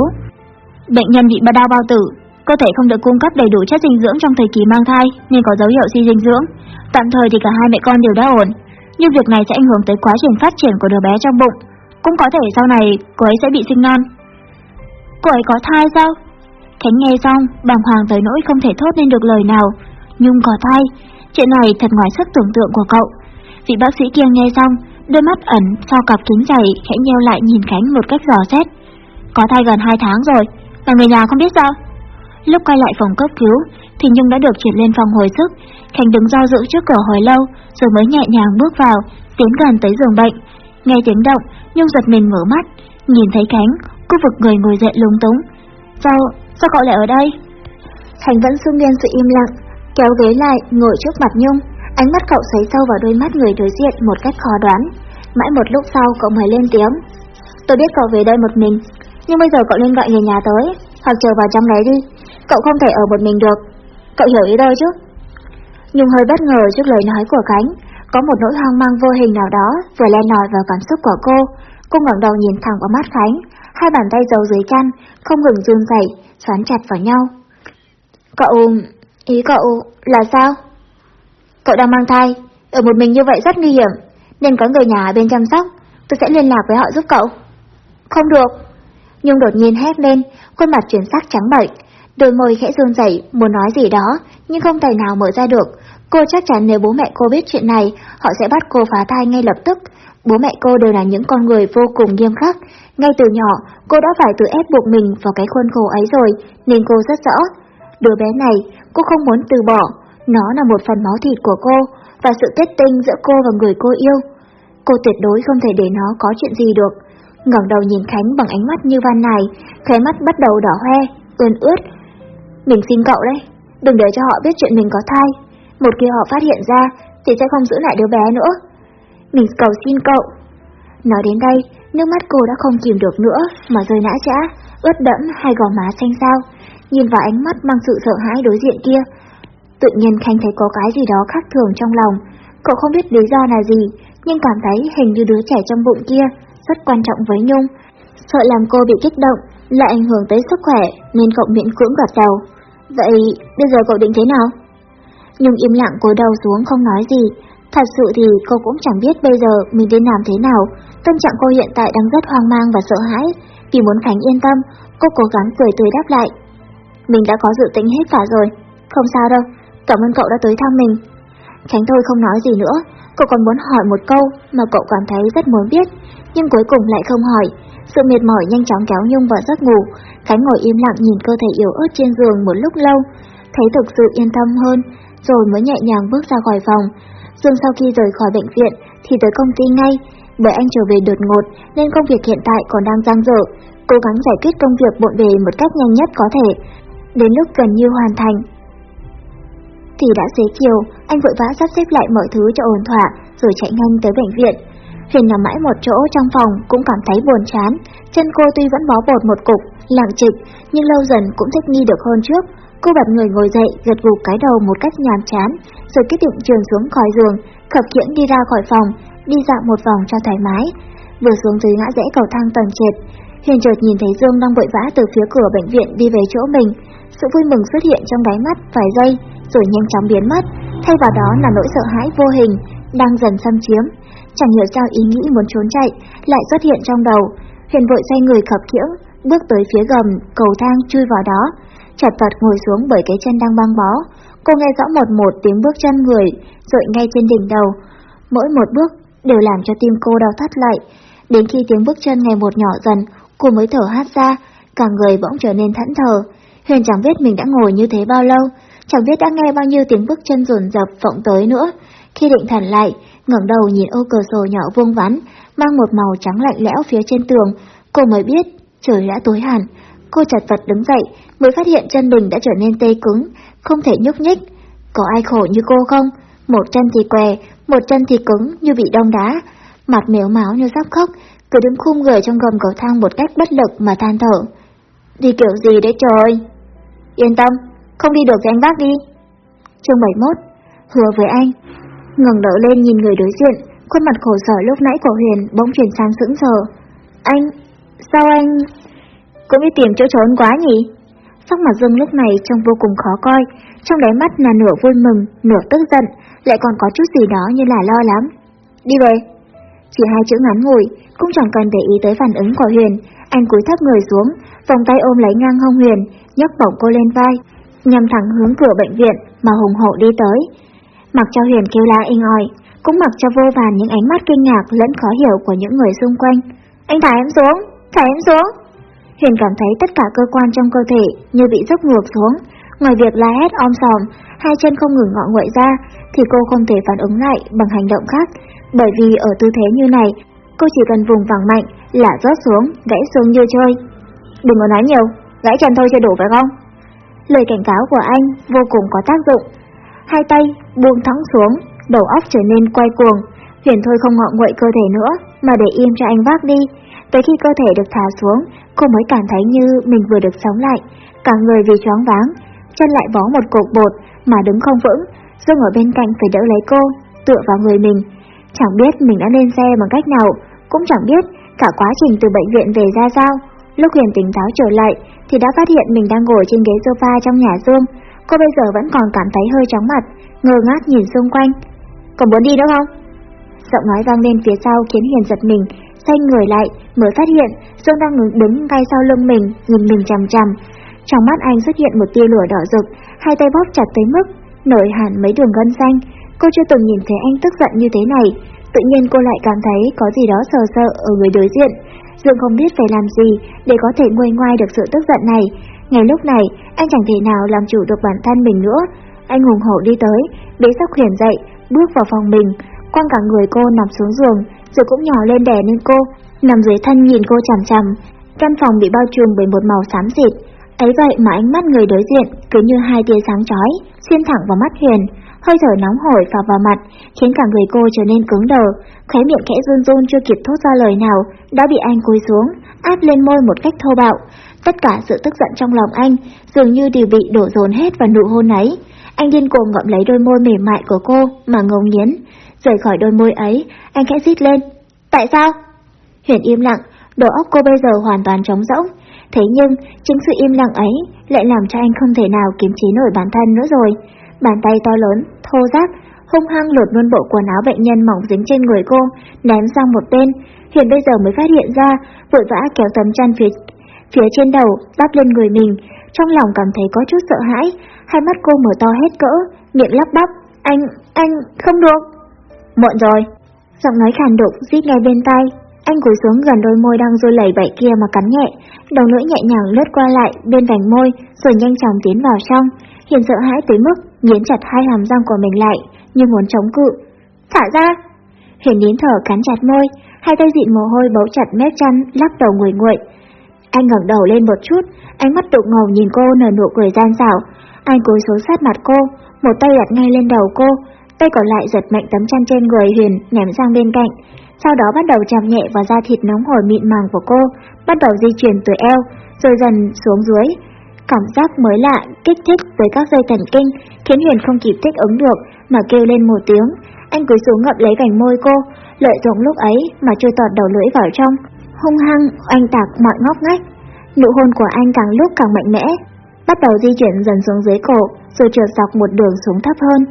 Bệnh nhân bị đau bao tử, cơ thể không được cung cấp đầy đủ chất dinh dưỡng trong thời kỳ mang thai nên có dấu hiệu suy dinh dưỡng. Tạm thời thì cả hai mẹ con đều đã ổn, nhưng việc này sẽ ảnh hưởng tới quá trình phát triển của đứa bé trong bụng. Cũng có thể sau này cô ấy sẽ bị sinh non. Cô ấy có thai sao? Khánh nghe xong, bàng hoàng tới nỗi không thể thốt nên được lời nào. Nhung có thai, chuyện này thật ngoài sức tưởng tượng của cậu. Vị bác sĩ kia nghe xong, đôi mắt ẩn sau cặp kính dày khẽ nheo lại nhìn Khánh một cách dò xét. Có thai gần 2 tháng rồi, mà người nhà không biết sao? Lúc quay lại phòng cấp cứu, thì Nhung đã được chuyển lên phòng hồi sức. Khánh đứng do dự trước cửa hồi lâu, rồi mới nhẹ nhàng bước vào, tiến gần tới giường bệnh. Nghe tiếng động, Nhung giật mình mở mắt, nhìn thấy Khánh, cô vực người ngồi dậy lúng túng. Sao, sao cậu lại ở đây? Khánh vẫn xương nghiêng sự im lặng, kéo ghế lại, ngồi trước mặt Nhung. Ánh mắt cậu xoáy sâu vào đôi mắt người đối diện một cách khó đoán. Mãi một lúc sau cậu mới lên tiếng. Tôi biết cậu về đây một mình, nhưng bây giờ cậu nên gọi người nhà tới, hoặc chờ vào trong đấy đi. Cậu không thể ở một mình được. Cậu hiểu ý tôi chứ? Nhung hơi bất ngờ trước lời nói của Khánh. Có một nỗi hoang mang vô hình nào đó vừa len lỏi vào cảm xúc của cô. Cô ngẩng đầu nhìn thẳng vào mắt Khánh, hai bàn tay giấu dưới chăn, không ngừng run rẩy, xoắn chặt vào nhau. Cậu ý cậu là sao? Cậu đang mang thai, ở một mình như vậy rất nguy hiểm, nên có người nhà ở bên chăm sóc, tôi sẽ liên lạc với họ giúp cậu. Không được. Nhung đột nhiên hét lên, khuôn mặt chuyển sắc trắng bệch, đôi môi khẽ run rẩy, muốn nói gì đó, nhưng không tài nào mở ra được. Cô chắc chắn nếu bố mẹ cô biết chuyện này, họ sẽ bắt cô phá thai ngay lập tức. Bố mẹ cô đều là những con người vô cùng nghiêm khắc. Ngay từ nhỏ, cô đã phải tự ép buộc mình vào cái khuôn khổ ấy rồi, nên cô rất rõ. Đứa bé này, cô không muốn từ bỏ, nó là một phần máu thịt của cô và sự kết tinh giữa cô và người cô yêu. Cô tuyệt đối không thể để nó có chuyện gì được. ngẩng đầu nhìn Khánh bằng ánh mắt như van này, khóe mắt bắt đầu đỏ hoe, ươn ướt. Mình xin cậu đấy, đừng để cho họ biết chuyện mình có thai. Một khi họ phát hiện ra thì sẽ không giữ lại đứa bé nữa. Mình cầu xin cậu. Nói đến đây, nước mắt cô đã không kìm được nữa mà rơi nã chã, ướt đẫm hai gò má xanh xao. Nhìn vào ánh mắt mang sự sợ hãi đối diện kia, Tự nhiên Khanh thấy có cái gì đó khác thường trong lòng. Cậu không biết lý do là gì, nhưng cảm thấy hình như đứa trẻ trong bụng kia rất quan trọng với Nhung. Sợ làm cô bị kích động, lại ảnh hưởng tới sức khỏe, nên cậu miễn cưỡng gật đầu. Vậy bây giờ cậu định thế nào? Nhung im lặng cúi đầu xuống không nói gì. Thật sự thì cô cũng chẳng biết bây giờ mình nên làm thế nào. Tâm trạng cô hiện tại đang rất hoang mang và sợ hãi. Vì muốn Khánh yên tâm, cô cố gắng cười tươi đáp lại. Mình đã có dự tính hết cả rồi. Không sao đâu, Cảm ơn cậu đã tới thăm mình. Khánh thôi không nói gì nữa, cậu còn muốn hỏi một câu mà cậu cảm thấy rất muốn biết, nhưng cuối cùng lại không hỏi. Sự mệt mỏi nhanh chóng kéo Nhung vào giấc ngủ, Khánh ngồi im lặng nhìn cơ thể yếu ớt trên giường một lúc lâu, thấy thực sự yên tâm hơn, rồi mới nhẹ nhàng bước ra khỏi phòng. Dương sau khi rời khỏi bệnh viện thì tới công ty ngay, bởi anh trở về đột ngột nên công việc hiện tại còn đang dang dở, cố gắng giải quyết công việc bộn bề một cách nhanh nhất có thể. Đến lúc gần như hoàn thành thì đã xế chiều, anh vội vã sắp xếp lại mọi thứ cho ổn thỏa, rồi chạy nhanh tới bệnh viện. Huyền nằm mãi một chỗ trong phòng cũng cảm thấy buồn chán, chân cô tuy vẫn bó bột một cục, lặng trịch, nhưng lâu dần cũng thích nghi được hơn trước. Cô bật người ngồi dậy, gật gù cái đầu một cách nhàm chán, rồi quyết định trường xuống khỏi giường, khập khiễng đi ra khỏi phòng, đi dạo một vòng cho thoải mái. Vừa xuống dưới ngã rẽ cầu thang tầng trệt, Huyền chợt nhìn thấy Dương đang vội vã từ phía cửa bệnh viện đi về chỗ mình. Sự vui mừng xuất hiện trong đáy mắt vài giây, rồi nhanh chóng biến mất, thay vào đó là nỗi sợ hãi vô hình, đang dần xâm chiếm. Chẳng hiểu sao ý nghĩ muốn trốn chạy lại xuất hiện trong đầu. Huyền vội xoay người khập khiễng, bước tới phía gầm, cầu thang chui vào đó, chật vật ngồi xuống bởi cái chân đang băng bó. Cô nghe rõ một một tiếng bước chân người, rội ngay trên đỉnh đầu. Mỗi một bước đều làm cho tim cô đau thắt lại. Đến khi tiếng bước chân ngày một nhỏ dần, cô mới thở hát ra, cả người bỗng trở nên thẫn thờ. Huyền chẳng biết mình đã ngồi như thế bao lâu, chẳng biết đã nghe bao nhiêu tiếng bước chân rồn rập vọng tới nữa. Khi định thần lại, ngẩng đầu nhìn ô cửa sổ nhỏ vuông vắn, mang một màu trắng lạnh lẽo phía trên tường, cô mới biết trời đã tối hẳn. Cô chật vật đứng dậy, mới phát hiện chân mình đã trở nên tê cứng, không thể nhúc nhích. Có ai khổ như cô không? Một chân thì què, một chân thì cứng như bị đông đá, mặt mếu máu như sắp khóc, cứ đứng khum người trong gầm cầu thang một cách bất lực mà than thở. Đi kiểu gì đấy trời? Yên tâm, không đi được thì anh bác đi. Chương 71 Hứa với anh ngẩng đỡ lên nhìn người đối diện, khuôn mặt khổ sở lúc nãy của Huyền bỗng chuyển sang sững sờ. Anh, sao anh... Cũng đi tìm chỗ trốn quá nhỉ? Sắc mặt Dương lúc này trông vô cùng khó coi, trong đáy mắt là nửa vui mừng, nửa tức giận, lại còn có chút gì đó như là lo lắng. Đi về. Chỉ hai chữ ngắn ngủi, cũng chẳng cần để ý tới phản ứng của Huyền, anh cúi thấp người xuống, vòng tay ôm lấy ngang hông Huyền, nhấc bổng cô lên vai, nhằm thẳng hướng cửa bệnh viện mà hùng hổ đi tới. Mặc cho Huyền kêu la inh ỏi, cũng mặc cho vô vàn những ánh mắt kinh ngạc lẫn khó hiểu của những người xung quanh. Anh thả em xuống, thả em xuống. Huyền cảm thấy tất cả cơ quan trong cơ thể như bị dốc ngược xuống. Ngoài việc la hét om sòm, hai chân không ngừng ngọ nguậy ra, thì cô không thể phản ứng lại bằng hành động khác. Bởi vì ở tư thế như này, cô chỉ cần vùng vàng mạnh là rớt xuống, gãy xuống như chơi. Đừng có nói nhiều, gãy chân thôi chưa đủ phải không? Lời cảnh cáo của anh vô cùng có tác dụng. Hai tay buông thõng xuống, đầu óc trở nên quay cuồng. Huyền thôi không ngọ nguậy cơ thể nữa, mà để im cho anh vác đi. Tới khi cơ thể được thả xuống, cô mới cảm thấy như mình vừa được sống lại, cả người vì choáng váng, chân lại vó một cục bột mà đứng không vững, Dương ở bên cạnh phải đỡ lấy cô, tựa vào người mình. Chẳng biết mình đã lên xe bằng cách nào, cũng chẳng biết cả quá trình từ bệnh viện về ra sao. Lúc Huyền tỉnh táo trở lại thì đã phát hiện mình đang ngồi trên ghế sofa trong nhà Dương. Cô bây giờ vẫn còn cảm thấy hơi chóng mặt, ngơ ngác nhìn xung quanh. Còn muốn đi nữa không? Giọng nói vang lên phía sau khiến Hiền giật mình, xoay người lại mới phát hiện Dương đang đứng ngay sau lưng mình, nhìn mình chằm chằm. Trong mắt anh xuất hiện một tia lửa đỏ rực, hai tay bóp chặt tới mức nổi hẳn mấy đường gân xanh. Cô chưa từng nhìn thấy anh tức giận như thế này, tự nhiên cô lại cảm thấy có gì đó sờ sợ ở người đối diện. Dương không biết phải làm gì để có thể nguôi ngoai được sự tức giận này. Ngay lúc này, anh chẳng thể nào làm chủ được bản thân mình nữa. Anh hùng hổ đi tới, bế sắc huyền dậy, bước vào phòng mình, quăng cả người cô nằm xuống giường, rồi cũng nhỏ lên đè lên cô, nằm dưới thân nhìn cô chằm chằm. Căn phòng bị bao trùm bởi một màu xám xịt, ấy vậy mà ánh mắt người đối diện cứ như hai tia sáng chói xuyên thẳng vào mắt Huyền, hơi thở nóng hổi phả vào mặt, khiến cả người cô trở nên cứng đờ, khóe miệng khẽ run run chưa kịp thốt ra lời nào, đã bị anh cúi xuống, áp lên môi một cách thô bạo. Tất cả sự tức giận trong lòng anh dường như đều bị đổ dồn hết vào nụ hôn ấy. Anh điên cuồng ngậm lấy đôi môi mềm mại của cô mà ngấu nghiến. Rời khỏi đôi môi ấy, anh khẽ rít lên. Tại sao? Huyền im lặng, đầu óc cô bây giờ hoàn toàn trống rỗng. Thế nhưng, chính sự im lặng ấy lại làm cho anh không thể nào kiềm chế nổi bản thân nữa rồi. Bàn tay to lớn, thô ráp, hung hăng lột luôn bộ quần áo bệnh nhân mỏng dính trên người cô, ném sang một bên. hiện bây giờ mới phát hiện ra, vội vã kéo tấm chăn phía phía trên đầu, đắp lên người mình. Trong lòng cảm thấy có chút sợ hãi, hai mắt cô mở to hết cỡ, miệng lắp bắp. Anh, anh, không được. Muộn rồi. Giọng nói khàn đục, rít ngay bên tai. Anh cúi xuống gần đôi môi đang rơi lẩy bẩy kia mà cắn nhẹ, đầu lưỡi nhẹ nhàng lướt qua lại bên vành môi, rồi nhanh chóng tiến vào trong. Hiền sợ hãi tới mức nghiến chặt hai hàm răng của mình lại, như muốn chống cự. Thả ra! Hiền nín thở cắn chặt môi, hai tay dịn mồ hôi bấu chặt mép chăn, lắc đầu nguội nguội. Anh ngẩng đầu lên một chút, ánh mắt đục ngầu nhìn cô nở nụ cười gian xảo. Anh cúi xuống sát mặt cô, một tay đặt ngay lên đầu cô, tay còn lại giật mạnh tấm chăn trên người Huyền ném sang bên cạnh. Sau đó bắt đầu chạm nhẹ vào da thịt nóng hổi mịn màng của cô, bắt đầu di chuyển từ eo, rồi dần xuống dưới. Cảm giác mới lạ, kích thích tới các dây thần kinh, khiến Huyền không kịp thích ứng được, mà kêu lên một tiếng. Anh cúi xuống ngậm lấy vành môi cô, lợi dụng lúc ấy mà chui tọt đầu lưỡi vào trong. Hung hăng, anh tạc mọi ngóc ngách. Nụ hôn của anh càng lúc càng mạnh mẽ, bắt đầu di chuyển dần xuống dưới cổ, rồi trượt dọc một đường xuống thấp hơn.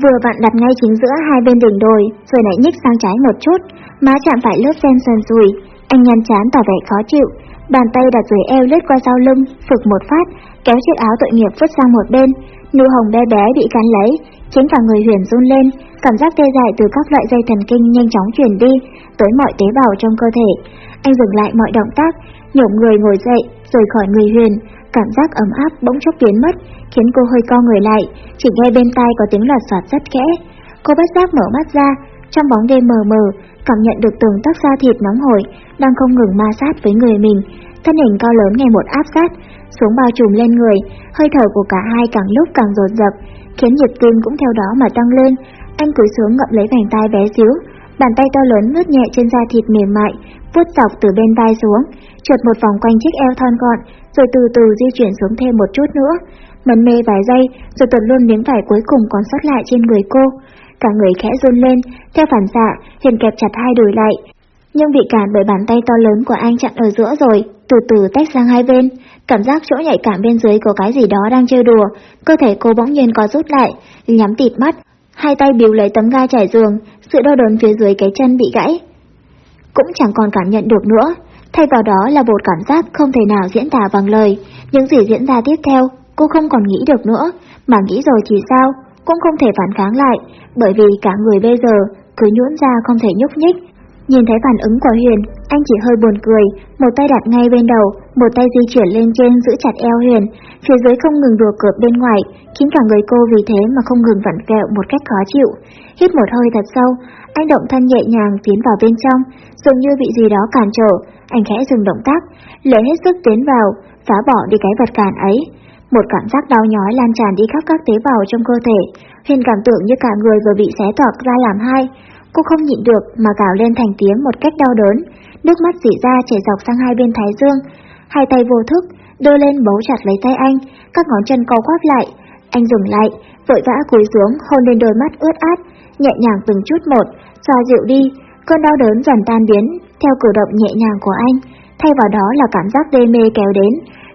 Vừa vặn đặt ngay chính giữa hai bên đỉnh đồi, rồi lại nhích sang trái một chút, má chạm phải lớp sen sần sùi. Anh nhăn chán tỏ vẻ khó chịu, bàn tay đặt dưới eo lướt qua sau lưng, phực một phát, kéo chiếc áo tội nghiệp vứt sang một bên, nụ hồng bé bé bị cắn lấy, khiến cả người Huyền run lên, cảm giác tê dại từ các loại dây thần kinh nhanh chóng truyền đi tới mọi tế bào trong cơ thể. Anh dừng lại mọi động tác, nhổm người ngồi dậy, rời khỏi người Huyền, cảm giác ấm áp bỗng chốc biến mất, khiến cô hơi co người lại, chỉ nghe bên tai có tiếng lọt soạt rất khẽ. Cô bất giác mở mắt ra, trong bóng đêm mờ mờ, cảm nhận được từng tấc da thịt nóng hổi đang không ngừng ma sát với người mình. Thân hình cao lớn ngày một áp sát, xuống bao trùm lên người, hơi thở của cả hai càng lúc càng dồn dập, khiến nhịp tim cũng theo đó mà tăng lên. Anh cúi xuống ngậm lấy bàn tay bé xíu, bàn tay to lớn lướt nhẹ trên da thịt mềm mại, vuốt dọc từ bên vai xuống, trượt một vòng quanh chiếc eo thon gọn, rồi từ từ di chuyển xuống thêm một chút nữa. mẩn mê vài giây, rồi tuột luôn miếng vải cuối cùng còn sót lại trên người cô. Cả người khẽ run lên, theo phản xạ, Hiền kẹp chặt hai đùi lại. Nhưng bị cản bởi bàn tay to lớn của anh chặn ở giữa rồi, từ từ tách sang hai bên. Cảm giác chỗ nhạy cảm bên dưới có cái gì đó đang trêu đùa, cơ thể cô bỗng nhiên có rút lại, nhắm tịt mắt, hai tay bìu lấy tấm ga trải giường, sự đau đớn phía dưới cái chân bị gãy. Cũng chẳng còn cảm nhận được nữa, thay vào đó là một cảm giác không thể nào diễn tả bằng lời. Những gì diễn ra tiếp theo, cô không còn nghĩ được nữa, mà nghĩ rồi thì sao, cũng không thể phản kháng lại, bởi vì cả người bây giờ cứ nhũn ra không thể nhúc nhích. Nhìn thấy phản ứng của Huyền, anh chỉ hơi buồn cười, một tay đặt ngay bên đầu, một tay di chuyển lên trên giữ chặt eo Huyền, phía dưới không ngừng đùa cợt bên ngoài, khiến cả người cô vì thế mà không ngừng vặn vẹo một cách khó chịu. Hít một hơi thật sâu, anh động thân nhẹ nhàng tiến vào bên trong, dường như bị gì đó cản trở, anh khẽ dừng động tác, lấy hết sức tiến vào, phá bỏ đi cái vật cản ấy. Một cảm giác đau nhói lan tràn đi khắp các tế bào trong cơ thể, Huyền cảm tưởng như cả người vừa bị xé toạc ra làm hai. Cô không nhịn được mà gào lên thành tiếng một cách đau đớn, nước mắt dỉ ra chảy dọc sang hai bên thái dương. Hai tay vô thức, đưa lên bấu chặt lấy tay anh, các ngón chân co quắp lại. Anh dừng lại, vội vã cúi xuống hôn lên đôi mắt ướt át, nhẹ nhàng từng chút một, xoa dịu đi, cơn đau đớn dần tan biến theo cử động nhẹ nhàng của anh, thay vào đó là cảm giác đê mê kéo đến.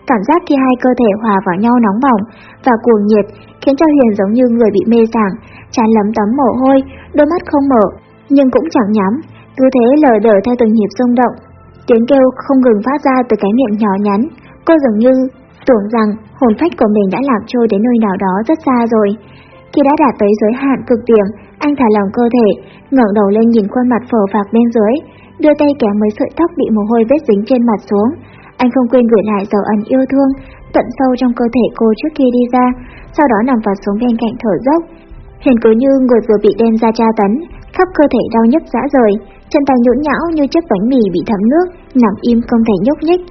Cảm giác khi hai cơ thể hòa vào nhau nóng bỏng và cuồng nhiệt khiến cho Huyền giống như người bị mê sảng, tràn lấm tấm mồ hôi, đôi mắt không mở, nhưng cũng chẳng nhắm, cứ thế lờ đờ theo từng nhịp rung động. Tiếng kêu không ngừng phát ra từ cái miệng nhỏ nhắn, cô dường như tưởng rằng hồn phách của mình đã lạc trôi đến nơi nào đó rất xa rồi. Khi đã đạt tới giới hạn cực điểm, anh thả lỏng cơ thể, ngẩng đầu lên nhìn khuôn mặt phờ phạc bên dưới, đưa tay kéo mấy sợi tóc bị mồ hôi vết dính trên mặt xuống. Anh không quên gửi lại dấu ấn yêu thương tận sâu trong cơ thể cô trước khi đi ra, sau đó nằm vào xuống bên cạnh thở dốc. Hiền cứ như người vừa bị đem ra tra tấn, khắp cơ thể đau nhức dã rời, chân tay nhũn nhão như chiếc bánh mì bị thấm nước, nằm im không thể nhúc nhích.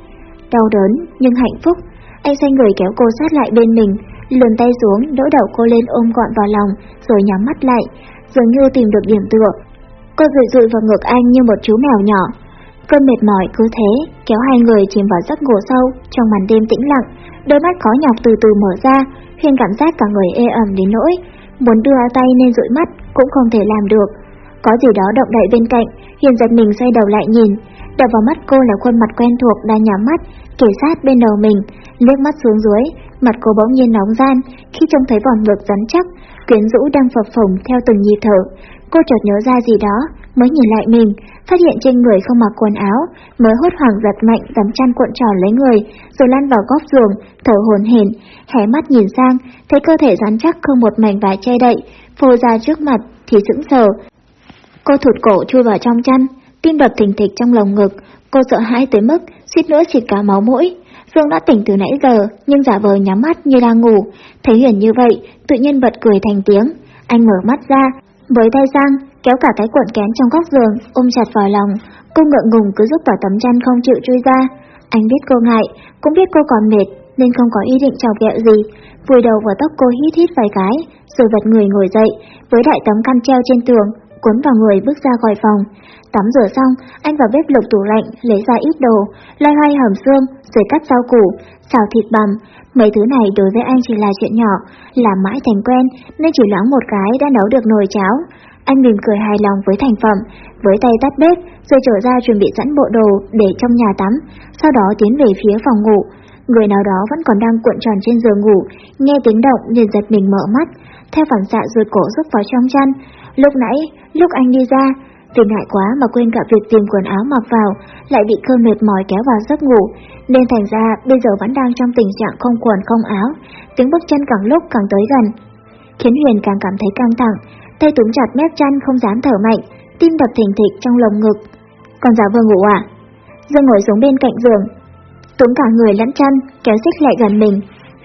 Đau đớn nhưng hạnh phúc, anh xoay người kéo cô sát lại bên mình, luồn tay xuống đỡ đầu cô lên ôm gọn vào lòng, rồi nhắm mắt lại, dường như tìm được điểm tựa. Cô rụi rụi vào ngực anh như một chú mèo nhỏ. Cơn mệt mỏi cứ thế, kéo hai người chìm vào giấc ngủ sâu trong màn đêm tĩnh lặng, đôi mắt khó nhọc từ từ mở ra, Huyên cảm giác cả người ê ẩm đến nỗi, muốn đưa tay nên dụi mắt cũng không thể làm được. Có gì đó động đậy bên cạnh, Hiền giật mình xoay đầu lại nhìn, đập vào mắt cô là khuôn mặt quen thuộc đang nhắm mắt, kể sát bên đầu mình, liếc mắt xuống dưới, mặt cô bỗng nhiên nóng gian khi trông thấy vòng ngực rắn chắc, quyến rũ đang phập phồng theo từng nhịp thở. Cô chợt nhớ ra gì đó, mới nhìn lại mình, phát hiện trên người không mặc quần áo, mới hốt hoảng giật mạnh tấm chăn cuộn tròn lấy người, rồi lăn vào góc giường, thở hổn hển, hé mắt nhìn sang, thấy cơ thể rắn chắc không một mảnh vải che đậy, phô ra trước mặt thì sững sờ. Cô thụt cổ chui vào trong chăn, tim đập thình thịch trong lồng ngực, cô sợ hãi tới mức suýt nữa xịt cả máu mũi. Dương đã tỉnh từ nãy giờ, nhưng giả vờ nhắm mắt như đang ngủ. Thấy Huyền như vậy, tự nhiên bật cười thành tiếng. Anh mở mắt ra, với tay sang, kéo cả cái cuộn kén trong góc giường, ôm chặt vào lòng. Cô ngượng ngùng cứ giúp vào tấm chăn không chịu chui ra. Anh biết cô ngại, cũng biết cô còn mệt, nên không có ý định trò ghẹo gì. Vùi đầu vào tóc cô hít hít vài cái, rồi vật người ngồi dậy, với đại tấm khăn treo trên tường, cuốn vào người bước ra khỏi phòng. Tắm rửa xong, anh vào bếp lục tủ lạnh, lấy ra ít đồ, loay hoay hầm xương, rồi cắt rau củ, xào thịt bằm. Mấy thứ này đối với anh chỉ là chuyện nhỏ, làm mãi thành quen, nên chỉ loãng một cái đã nấu được nồi cháo. Anh mỉm cười hài lòng với thành phẩm, với tay tắt bếp, rồi trở ra chuẩn bị sẵn bộ đồ để trong nhà tắm, sau đó tiến về phía phòng ngủ. Người nào đó vẫn còn đang cuộn tròn trên giường ngủ, nghe tiếng động liền giật mình mở mắt, theo phản xạ rụt cổ rút vào trong chăn. Lúc nãy, lúc anh đi ra, Vì ngại quá mà quên cả việc tìm quần áo mặc vào, lại bị cơn mệt mỏi kéo vào giấc ngủ, nên thành ra bây giờ vẫn đang trong tình trạng không quần không áo, tiếng bước chân càng lúc càng tới gần. Khiến Huyền càng cảm thấy căng thẳng, tay túm chặt mép chăn không dám thở mạnh, tim đập thình thịch trong lồng ngực. Còn giả vừa ngủ à? Dương ngồi xuống bên cạnh giường, túm cả người lẫn chân, kéo xích lại gần mình.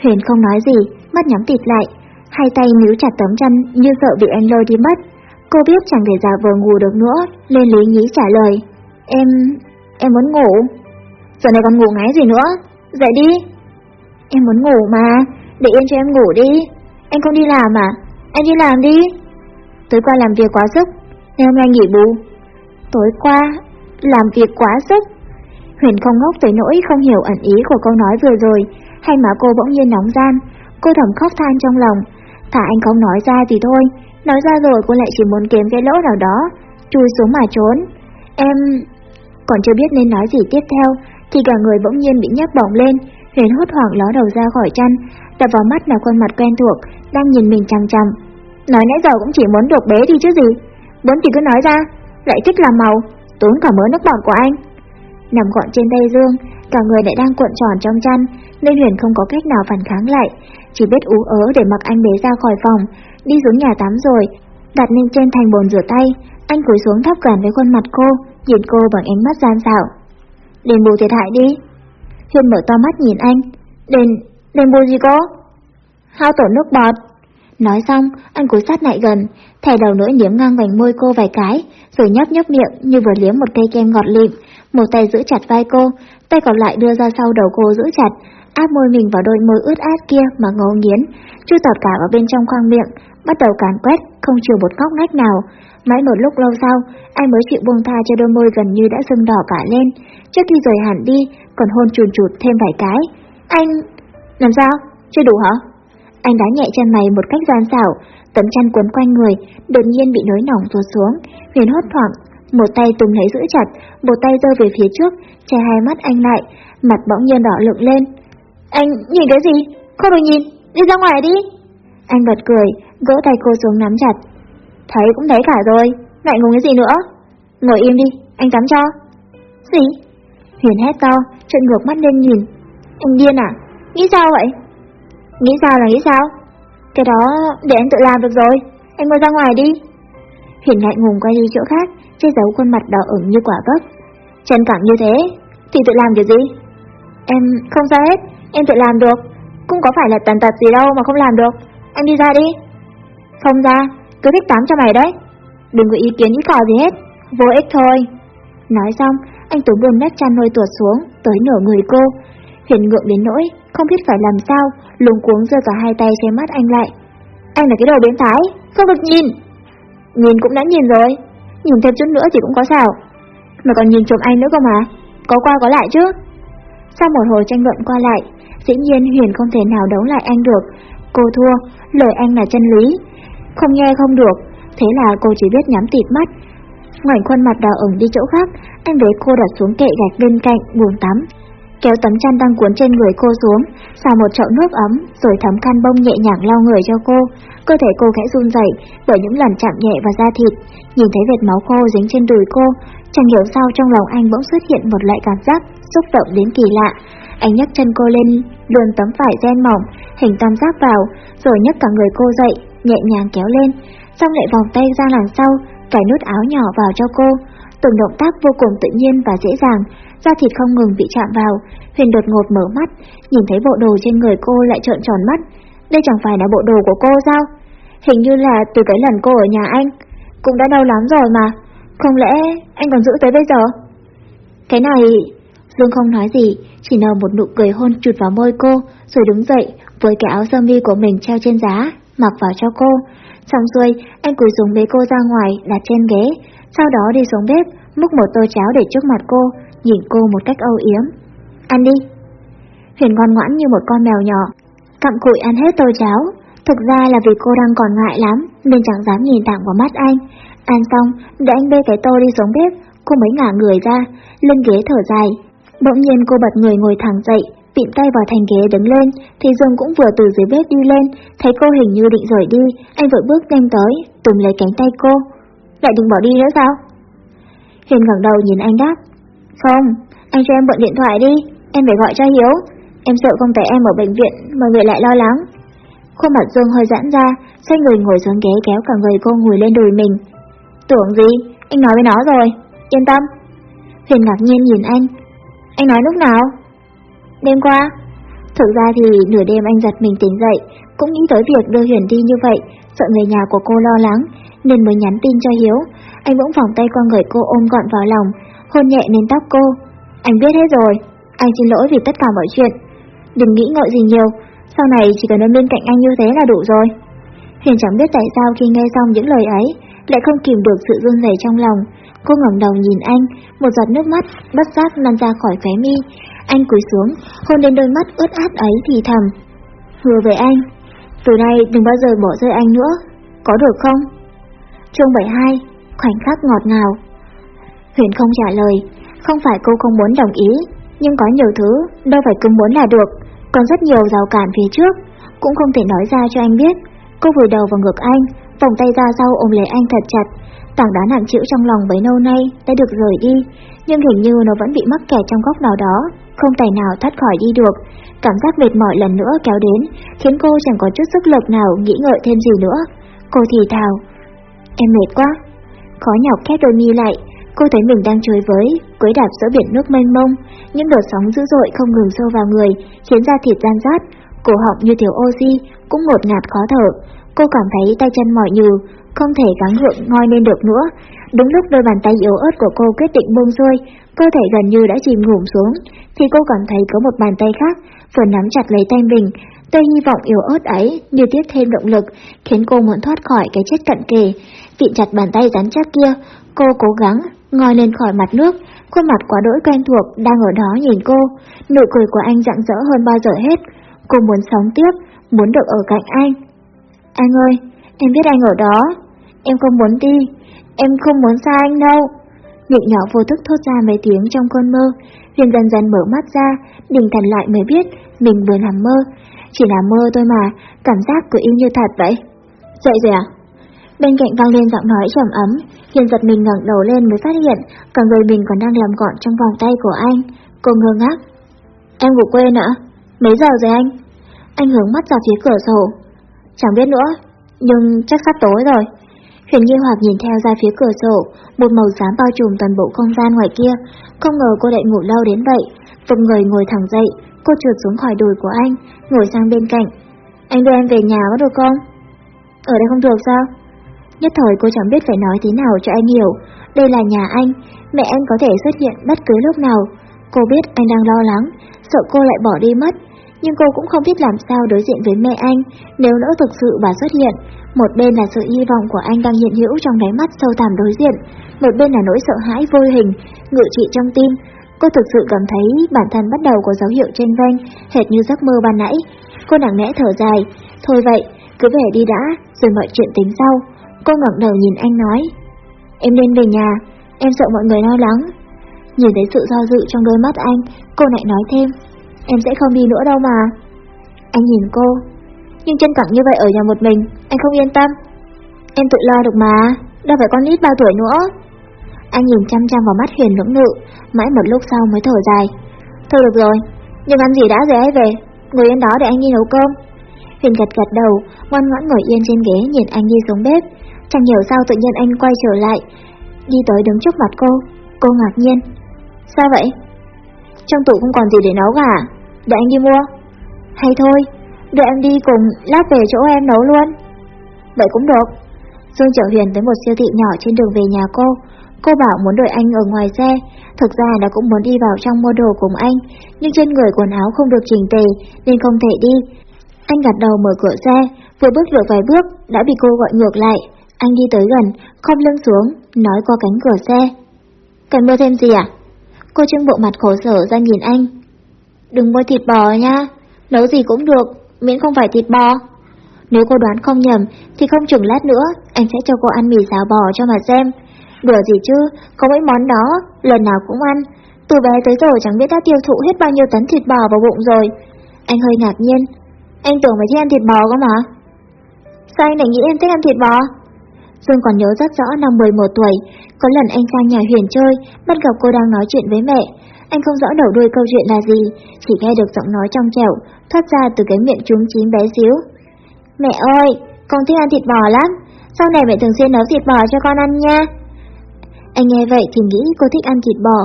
Huyền không nói gì, mắt nhắm tịt lại, hai tay níu chặt tấm chăn như sợ bị anh lôi đi mất. Cô biết chẳng thể giả vờ ngủ được nữa, nên lý nhí trả lời. Em... em muốn ngủ. Giờ này còn ngủ ngáy gì nữa? Dậy đi. Em muốn ngủ mà, để yên cho em ngủ đi. Anh không đi làm à? Anh đi làm đi. Tối qua làm việc quá sức, nên hôm nay nghỉ bù. Tối qua, làm việc quá sức. Huyền không ngốc tới nỗi không hiểu ẩn ý của câu nói vừa rồi, hay mà cô bỗng nhiên nóng gian. Cô thầm khóc than trong lòng, thả anh không nói ra thì thôi, nói ra rồi cô lại chỉ muốn kiếm cái lỗ nào đó, chui xuống mà trốn. Em... Còn chưa biết nên nói gì tiếp theo, thì cả người bỗng nhiên bị nhấc bổng lên, Huyền hốt hoảng ló đầu ra khỏi chăn, đập vào mắt là khuôn mặt quen thuộc, đang nhìn mình chằm chằm. Nói nãy giờ cũng chỉ muốn được bế đi chứ gì, muốn thì cứ nói ra, lại thích làm màu, tốn cả mớ nước bọt của anh. Nằm gọn trên tay Dương, cả người lại đang cuộn tròn trong chăn, nên Huyền không có cách nào phản kháng lại, chỉ biết ú ớ để mặc anh bế ra khỏi phòng, đi xuống nhà tắm rồi, đặt lên trên thành bồn rửa tay, anh cúi xuống thấp gần với khuôn mặt cô, nhìn cô bằng ánh mắt gian xảo. Đền bù thiệt hại đi. Huyên mở to mắt nhìn anh. Đền, đền bù gì cô? Hao tổn nước bọt. Nói xong, anh cúi sát lại gần, thè đầu lưỡi liếm ngang vành môi cô vài cái, rồi nhấp nhấp miệng như vừa liếm một cây kem ngọt lịm, một tay giữ chặt vai cô, tay còn lại đưa ra sau đầu cô giữ chặt, áp môi mình vào đôi môi ướt át kia mà ngấu nghiến, chui tọt cả vào bên trong khoang miệng, bắt đầu càn quét, không chừa một góc ngách nào. Mãi một lúc lâu sau, anh mới chịu buông tha cho đôi môi gần như đã sưng đỏ cả lên, trước khi rời hẳn đi, còn hôn chuồn chụt thêm vài cái. Anh... làm sao? Chưa đủ hả? Anh đá nhẹ chân mày một cách gian xảo, tấm chăn cuốn quanh người, đột nhiên bị nối nỏng tuột xuống, huyền hốt hoảng, một tay tùng lấy giữ chặt, một tay giơ về phía trước, che hai mắt anh lại, mặt bỗng nhiên đỏ lượng lên. Anh nhìn cái gì? Không được nhìn, đi ra ngoài đi. Anh bật cười, gỡ tay cô xuống nắm chặt. Thấy cũng thấy cả rồi, lại ngùng cái gì nữa? Ngồi im đi, anh tắm cho. Gì? Huyền hét to, trợn ngược mắt lên nhìn. Anh điên à? Nghĩ sao vậy? Nghĩ sao là nghĩ sao? Cái đó để anh tự làm được rồi, anh ngồi ra ngoài đi. Huyền ngại ngùng quay đi chỗ khác, che giấu khuôn mặt đỏ ửng như quả gấc. Chân cẳng như thế, thì tự làm kiểu gì? Em không sao hết, em tự làm được. Cũng có phải là tàn tật gì đâu mà không làm được. Anh đi ra đi. Không ra, cứ thích tắm cho mày đấy. Đừng có ý kiến ý cò gì hết, vô ích thôi. Nói xong, anh Tú buồn nét chăn nôi tuột xuống, tới nửa người cô. Huyền ngượng đến nỗi, không biết phải làm sao, lùng cuống giơ cả hai tay che mắt anh lại. Anh là cái đồ biến thái, không được nhìn. Nhìn cũng đã nhìn rồi, nhìn thêm chút nữa thì cũng có sao. Mà còn nhìn trộm anh nữa cơ mà, có qua có lại chứ. Sau một hồi tranh luận qua lại, dĩ nhiên Huyền không thể nào đấu lại anh được. Cô thua, lời anh là chân lý. Không nghe không được, thế là cô chỉ biết nhắm tịt mắt. Ngoảnh khuôn mặt đỏ ửng đi chỗ khác, anh bế cô đặt xuống kệ gạch bên cạnh buồng tắm. Kéo tấm chăn đang cuốn trên người cô xuống, xào một chậu nước ấm, rồi thấm khăn bông nhẹ nhàng lau người cho cô. Cơ thể cô khẽ run rẩy bởi những lần chạm nhẹ vào da thịt, nhìn thấy vệt máu khô dính trên đùi cô, chẳng hiểu sao trong lòng anh bỗng xuất hiện một loại cảm giác xúc động đến kỳ lạ. Anh nhấc chân cô lên, luồn tấm vải ren mỏng, hình tam giác vào, rồi nhấc cả người cô dậy, nhẹ nhàng kéo lên, xong lại vòng tay ra đằng sau, cài nút áo nhỏ vào cho cô. Từng động tác vô cùng tự nhiên và dễ dàng, da thịt không ngừng bị chạm vào. Huyền đột ngột mở mắt, nhìn thấy bộ đồ trên người cô lại trợn tròn mắt. Đây chẳng phải là bộ đồ của cô sao? Hình như là từ cái lần cô ở nhà anh, cũng đã đau lắm rồi mà. Không lẽ anh còn giữ tới bây giờ? Cái này... Dương không nói gì, chỉ nở một nụ cười hôn chụt vào môi cô, rồi đứng dậy, với cái áo sơ mi của mình treo trên giá, mặc vào cho cô. Xong xuôi, anh cúi xuống bế cô ra ngoài, đặt trên ghế, sau đó đi xuống bếp, múc một tô cháo để trước mặt cô, nhìn cô một cách âu yếm. Ăn đi. Huyền ngoan ngoãn như một con mèo nhỏ, cặm cụi ăn hết tô cháo. Thực ra là vì cô đang còn ngại lắm, nên chẳng dám nhìn thẳng vào mắt anh. Ăn xong, để anh bê cái tô đi xuống bếp, cô mới ngả người ra, lưng ghế thở dài. Bỗng nhiên cô bật người ngồi thẳng dậy, vịn tay vào thành ghế đứng lên, thì Dương cũng vừa từ dưới bếp đi lên, thấy cô hình như định rời đi, anh vội bước nhanh tới, túm lấy cánh tay cô. Lại định bỏ đi nữa sao? Huyền ngẩng đầu nhìn anh đáp. Không, anh cho em mượn điện thoại đi, em phải gọi cho Hiếu. Em sợ không thấy em ở bệnh viện mọi người lại lo lắng. Khuôn mặt Dương hơi giãn ra, xoay người ngồi xuống ghế kéo cả người cô ngồi lên đùi mình. Tưởng gì, anh nói với nó rồi, yên tâm. Huyền ngạc nhiên nhìn anh. Anh nói lúc nào? Đêm qua. Thực ra thì nửa đêm anh giật mình tỉnh dậy, cũng nghĩ tới việc đưa Huyền đi như vậy, sợ người nhà của cô lo lắng, nên mới nhắn tin cho Hiếu. Anh bỗng vòng tay qua người cô ôm gọn vào lòng, hôn nhẹ lên tóc cô. Anh biết hết rồi, anh xin lỗi vì tất cả mọi chuyện. Đừng nghĩ ngợi gì nhiều, sau này chỉ cần ở bên cạnh anh như thế là đủ rồi. Huyền chẳng biết tại sao khi nghe xong những lời ấy, lại không kìm được sự run rẩy trong lòng. Cô ngẩng đầu nhìn anh, một giọt nước mắt bất giác lăn ra khỏi khóe mi. Anh cúi xuống, hôn lên đôi mắt ướt át ấy thì thầm. Hứa với anh, từ nay đừng bao giờ bỏ rơi anh nữa, có được không? Chương 72, khoảnh khắc ngọt ngào. Huyền không trả lời, không phải cô không muốn đồng ý, nhưng có nhiều thứ đâu phải cứ muốn là được, còn rất nhiều rào cản phía trước, cũng không thể nói ra cho anh biết. Cô vùi đầu vào ngực anh, vòng tay ra sau ôm lấy anh thật chặt. Tảng đá nặng chịu trong lòng bấy lâu nay đã được rời đi, nhưng hình như nó vẫn bị mắc kẹt trong góc nào đó, không tài nào thoát khỏi đi được. Cảm giác mệt mỏi lần nữa kéo đến, khiến cô chẳng có chút sức lực nào nghĩ ngợi thêm gì nữa. Cô thì thào, em mệt quá. Khó nhọc khép đôi mi lại, cô thấy mình đang chơi với, quấy đạp giữa biển nước mênh mông, những đợt sóng dữ dội không ngừng sâu vào người, khiến da thịt gian rát, cổ họng như thiếu oxy, cũng ngột ngạt khó thở. Cô cảm thấy tay chân mỏi nhừ, không thể gắng gượng ngoi lên được nữa. Đúng lúc đôi bàn tay yếu ớt của cô quyết định buông xuôi, cơ thể gần như đã chìm ngủm xuống, thì cô cảm thấy có một bàn tay khác vừa nắm chặt lấy tay mình. Tôi hy vọng yếu ớt ấy như tiếp thêm động lực, khiến cô muốn thoát khỏi cái chết cận kề. Vịn chặt bàn tay rắn chắc kia, cô cố gắng ngồi lên khỏi mặt nước, khuôn mặt quá đỗi quen thuộc đang ở đó nhìn cô. Nụ cười của anh rạng rỡ hơn bao giờ hết. Cô muốn sống tiếp, muốn được ở cạnh anh. Anh ơi, em biết anh ở đó. Em không muốn đi, em không muốn xa anh đâu. Miệng nhỏ vô thức thốt ra mấy tiếng trong cơn mơ. Huyền dần dần mở mắt ra, định thần lại mới biết mình vừa nằm mơ. Chỉ là mơ thôi mà, cảm giác cứ y như thật vậy. Dậy rồi à? Bên cạnh vang lên giọng nói trầm ấm, Hiền giật mình ngẩng đầu lên mới phát hiện cả người mình còn đang làm gọn trong vòng tay của anh. Cô ngơ ngác. Em ngủ quên ạ? Mấy giờ rồi anh? Anh hướng mắt ra phía cửa sổ. Chẳng biết nữa, nhưng chắc sắp tối rồi. Huyền Nhi Hoặc nhìn theo ra phía cửa sổ, một màu xám bao trùm toàn bộ không gian ngoài kia. Không ngờ cô lại ngủ lâu đến vậy. Vùng người ngồi thẳng dậy, cô trượt xuống khỏi đùi của anh, ngồi sang bên cạnh. Anh đưa em về nhà có được không? Ở đây không được sao? Nhất thời cô chẳng biết phải nói thế nào cho anh hiểu. Đây là nhà anh, mẹ anh có thể xuất hiện bất cứ lúc nào. Cô biết anh đang lo lắng, sợ cô lại bỏ đi mất. Nhưng cô cũng không biết làm sao đối diện với mẹ anh nếu lỡ thực sự bà xuất hiện. Một bên là sự hy vọng của anh đang hiện hữu trong đáy mắt sâu thẳm đối diện, một bên là nỗi sợ hãi vô hình, ngự trị trong tim. Cô thực sự cảm thấy bản thân bắt đầu có dấu hiệu trên vanh, hệt như giấc mơ ban nãy. Cô nặng nẽ thở dài, thôi vậy, cứ về đi đã, rồi mọi chuyện tính sau. Cô ngẩng đầu nhìn anh nói, em nên về nhà, em sợ mọi người lo lắng. Nhìn thấy sự do dự trong đôi mắt anh, cô lại nói thêm, em sẽ không đi nữa đâu mà. Anh nhìn cô, nhưng chân cẳng như vậy ở nhà một mình, anh không yên tâm. Em tự lo được mà, đâu phải con nít bao tuổi nữa. Anh nhìn chăm chăm vào mắt Huyền lưỡng lự, mãi một lúc sau mới thở dài. Thôi được rồi, nhưng ăn gì đã rồi ấy về, ngồi yên đó để anh đi nấu cơm. Huyền gật gật đầu, ngoan ngoãn ngồi yên trên ghế nhìn anh đi xuống bếp. Chẳng hiểu sao tự nhiên anh quay trở lại, đi tới đứng trước mặt cô. Cô ngạc nhiên. Sao vậy? Trong tủ không còn gì để nấu cả, à? để anh đi mua. Hay thôi, để em đi cùng lát về chỗ em nấu luôn. Vậy cũng được. Dương chở Huyền tới một siêu thị nhỏ trên đường về nhà cô. Cô bảo muốn đợi anh ở ngoài xe, thực ra đã cũng muốn đi vào trong mua đồ cùng anh, nhưng trên người quần áo không được chỉnh tề nên không thể đi. Anh gật đầu mở cửa xe, vừa bước được vài bước đã bị cô gọi ngược lại. Anh đi tới gần, khom lưng xuống, nói qua cánh cửa xe. Cần mua thêm gì à? Cô trưng bộ mặt khổ sở ra nhìn anh. Đừng mua thịt bò nha, nấu gì cũng được, miễn không phải thịt bò. Nếu cô đoán không nhầm, thì không chừng lát nữa, anh sẽ cho cô ăn mì xào bò cho mà xem. Đùa gì chứ, có mấy món đó, lần nào cũng ăn. Từ bé tới giờ chẳng biết đã tiêu thụ hết bao nhiêu tấn thịt bò vào bụng rồi. Anh hơi ngạc nhiên. Anh tưởng mày thích ăn thịt bò cơ mà. Sao anh lại nghĩ em thích ăn thịt bò? Dương còn nhớ rất rõ năm 11 tuổi, có lần anh sang nhà Huyền chơi, bắt gặp cô đang nói chuyện với mẹ. Anh không rõ đầu đuôi câu chuyện là gì, chỉ nghe được giọng nói trong trẻo, thoát ra từ cái miệng trúng chín bé xíu. Mẹ ơi, con thích ăn thịt bò lắm, sau này mẹ thường xuyên nấu thịt bò cho con ăn nha. Anh nghe vậy thì nghĩ cô thích ăn thịt bò,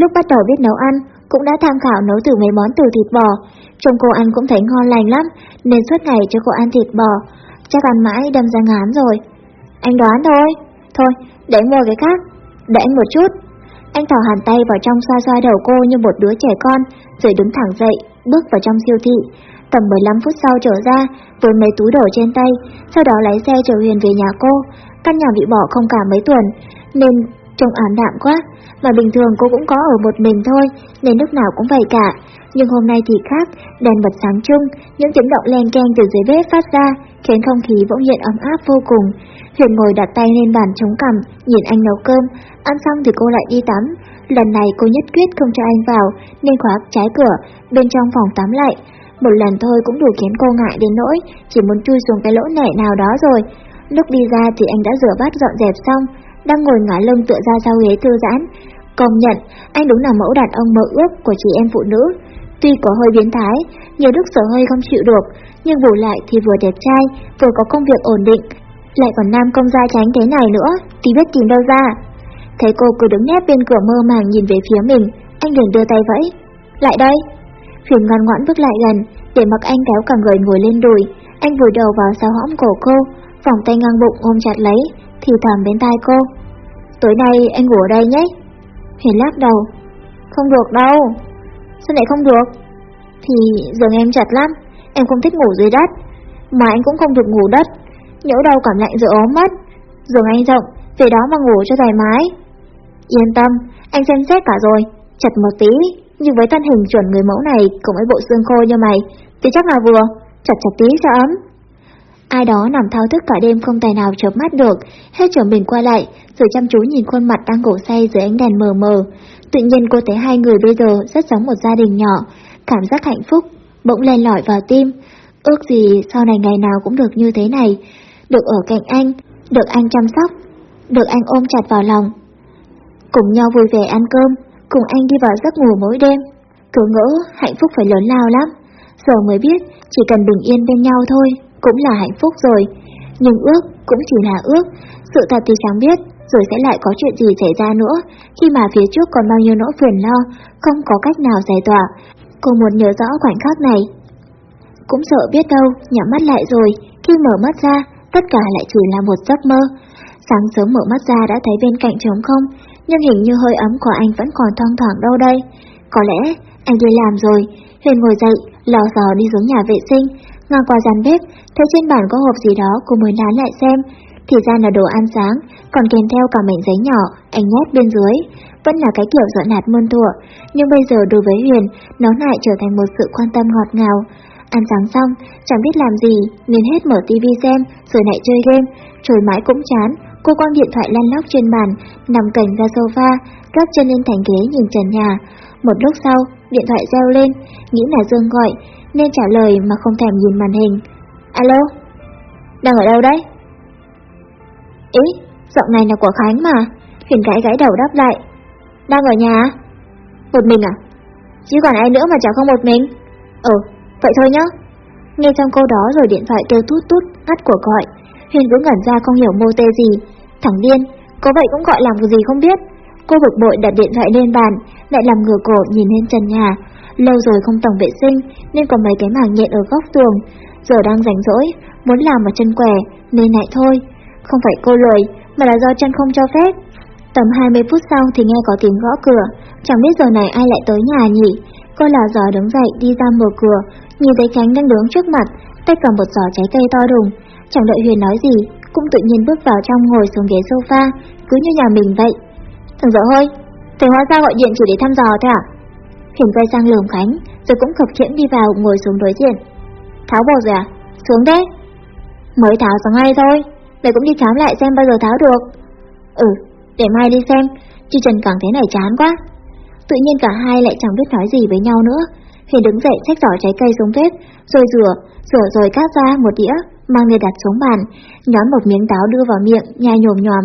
lúc bắt đầu biết nấu ăn, cũng đã tham khảo nấu thử mấy món từ thịt bò. Trông cô ăn cũng thấy ngon lành lắm, nên suốt ngày cho cô ăn thịt bò. Chắc ăn mãi đâm ra ngán rồi. Anh đoán thôi. Thôi, để anh mua cái khác. Để anh một chút. Anh thò hàn tay vào trong xoa xoa đầu cô như một đứa trẻ con, rồi đứng thẳng dậy, bước vào trong siêu thị. Tầm 15 phút sau trở ra, với mấy túi đồ trên tay, sau đó lái xe chở Huyền về nhà cô. Căn nhà bị bỏ không cả mấy tuần, nên trông ảm đạm quá, mà bình thường cô cũng có ở một mình thôi, nên lúc nào cũng vậy cả. Nhưng hôm nay thì khác, đèn bật sáng chung, những tiếng động len keng từ dưới bếp phát ra, khiến không khí bỗng nhiên ấm áp vô cùng. Huyền ngồi đặt tay lên bàn chống cằm, nhìn anh nấu cơm, ăn xong thì cô lại đi tắm. Lần này cô nhất quyết không cho anh vào, nên khóa trái cửa, bên trong phòng tắm lại. Một lần thôi cũng đủ khiến cô ngại đến nỗi, chỉ muốn chui xuống cái lỗ nẻ nào đó rồi. Lúc đi ra thì anh đã rửa bát dọn dẹp xong, đang ngồi ngả lưng tựa ra sau ghế thư giãn. Công nhận, anh đúng là mẫu đàn ông mơ ước của chị em phụ nữ. Tuy có hơi biến thái, nhiều lúc sở hơi không chịu được, nhưng bù lại thì vừa đẹp trai, vừa có công việc ổn định, lại còn nam công gia tránh thế này nữa, thì biết tìm đâu ra. Thấy cô cứ đứng nép bên cửa mơ màng nhìn về phía mình, anh liền đưa tay vẫy. Lại đây. Phiền ngoan ngoãn bước lại gần, để mặc anh kéo cả người ngồi lên đùi. Anh vùi đầu vào sau hõm cổ cô, vòng tay ngang bụng ôm chặt lấy, thì thầm bên tai cô. Tối nay anh ngủ ở đây nhé. Huyền lắc đầu. Không được đâu. Sao lại không được? Thì giường em chặt lắm, em không thích ngủ dưới đất. Mà anh cũng không được ngủ đất, nhỡ đâu cảm lạnh rồi ốm mất. Giường anh rộng, về đó mà ngủ cho thoải mái. Yên tâm, anh xem xét cả rồi, chặt một tí, nhưng với thân hình chuẩn người mẫu này cùng với bộ xương khô như mày, thì chắc là vừa, chặt chặt tí cho ấm. Ai đó nằm thao thức cả đêm không tài nào chớp mắt được, hết trở mình qua lại, rồi chăm chú nhìn khuôn mặt đang ngủ say dưới ánh đèn mờ mờ. Tự nhiên cô thấy hai người bây giờ rất giống một gia đình nhỏ, cảm giác hạnh phúc, bỗng len lỏi vào tim. Ước gì sau này ngày nào cũng được như thế này, được ở cạnh anh, được anh chăm sóc, được anh ôm chặt vào lòng. Cùng nhau vui vẻ ăn cơm, cùng anh đi vào giấc ngủ mỗi đêm. Cứ ngỡ hạnh phúc phải lớn lao lắm, giờ mới biết chỉ cần bình yên bên nhau thôi cũng là hạnh phúc rồi. Nhưng ước cũng chỉ là ước, sự thật thì chẳng biết rồi sẽ lại có chuyện gì xảy ra nữa khi mà phía trước còn bao nhiêu nỗi phiền lo, không có cách nào giải tỏa. Cô muốn nhớ rõ khoảnh khắc này. Cũng sợ biết đâu, nhắm mắt lại rồi, khi mở mắt ra, tất cả lại chỉ là một giấc mơ. Sáng sớm mở mắt ra đã thấy bên cạnh trống không, nhưng hình như hơi ấm của anh vẫn còn thoang thoảng đâu đây. Có lẽ anh đi làm rồi, Huyền ngồi dậy, lò dò đi xuống nhà vệ sinh, ngang qua gian bếp, thấy trên bàn có hộp gì đó cô mới lán lại xem, thì ra là đồ ăn sáng, còn kèm theo cả mảnh giấy nhỏ, anh nhét bên dưới. Vẫn là cái kiểu dọn nạt muôn thuở, nhưng bây giờ đối với Huyền, nó lại trở thành một sự quan tâm ngọt ngào. Ăn sáng xong, chẳng biết làm gì, nên hết mở tivi xem, rồi lại chơi game, trời mãi cũng chán. Cô quăng điện thoại lăn lóc trên bàn, nằm cảnh ra sofa, gác chân lên thành ghế nhìn trần nhà. Một lúc sau, điện thoại reo lên, nghĩ là Dương gọi, nên trả lời mà không thèm nhìn màn hình. Alo? Đang ở đâu đấy? Ý, giọng này là của Khánh mà. Huyền gãi gãi đầu đáp lại. Đang ở nhà à? Một mình à? Chứ còn ai nữa mà chả không một mình? Ừ, vậy thôi nhá. Nghe trong câu đó rồi điện thoại kêu tút tút, ngắt của gọi. Huyền cứ ngẩn ra không hiểu mô tê gì. Thằng điên, có vậy cũng gọi làm cái gì không biết. Cô bực bội đặt điện thoại lên bàn, lại làm ngửa cổ nhìn lên trần nhà. Lâu rồi không tổng vệ sinh, nên có mấy cái mảng nhện ở góc tường. Giờ đang rảnh rỗi, muốn làm ở chân quẻ, nên lại thôi. Không phải cô lười, mà là do chân không cho phép. Tầm 20 phút sau thì nghe có tiếng gõ cửa, chẳng biết giờ này ai lại tới nhà nhỉ. Cô là giò đứng dậy đi ra mở cửa, nhìn thấy Khánh đang đứng trước mặt, tay cầm một giỏ trái cây to đùng. Chẳng đợi Huyền nói gì, cũng tự nhiên bước vào trong ngồi xuống ghế sofa, cứ như nhà mình vậy. Thằng dở hơi, thầy hóa ra gọi điện chỉ để thăm dò thôi à? Huyền quay sang lườm Khánh, rồi cũng khập khiễng đi vào ngồi xuống đối diện. Tháo bột rồi à? Xuống đấy. Mới tháo sáng ngay thôi, để cũng đi khám lại xem bao giờ tháo được. Ừ, để mai đi xem, chứ Trần càng thế này chán quá. Tự nhiên cả hai lại chẳng biết nói gì với nhau nữa. Hiền đứng dậy xách giỏ trái cây xuống bếp, rồi rửa, rửa rồi cắt ra một đĩa, mang lên đặt xuống bàn, nhón một miếng táo đưa vào miệng, nhai nhồm nhòm.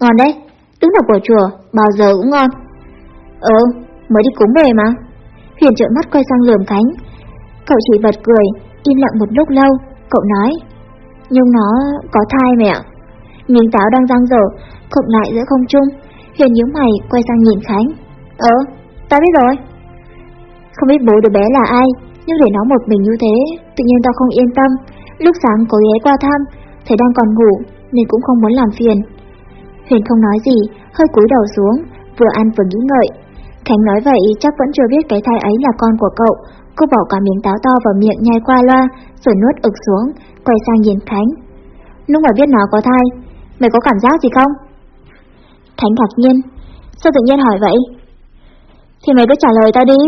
Ngon đấy, đứng đầu của chùa, bao giờ cũng ngon. Ừ, mới đi cúng về mà. Huyền trợn mắt quay sang lườm cánh. Cậu chỉ bật cười, im lặng một lúc lâu, cậu nói. Nhưng nó có thai mẹ. Miếng táo đang răng dở, khụng lại giữa không trung. Huyền nhíu mày quay sang nhìn Khánh. Ờ, ta biết rồi. Không biết bố đứa bé là ai, nhưng để nó một mình như thế, tự nhiên tao không yên tâm. Lúc sáng có ghé qua thăm, thấy đang còn ngủ, nên cũng không muốn làm phiền. Huyền không nói gì, hơi cúi đầu xuống, vừa ăn vừa nghĩ ngợi. Khánh nói vậy chắc vẫn chưa biết cái thai ấy là con của cậu. Cô bỏ cả miếng táo to vào miệng nhai qua loa, rồi nuốt ực xuống, quay sang nhìn Khánh. Lúc mà biết nó có thai, mày có cảm giác gì không? Khánh ngạc nhiên, sao tự nhiên hỏi vậy? Thì mày cứ trả lời tao đi.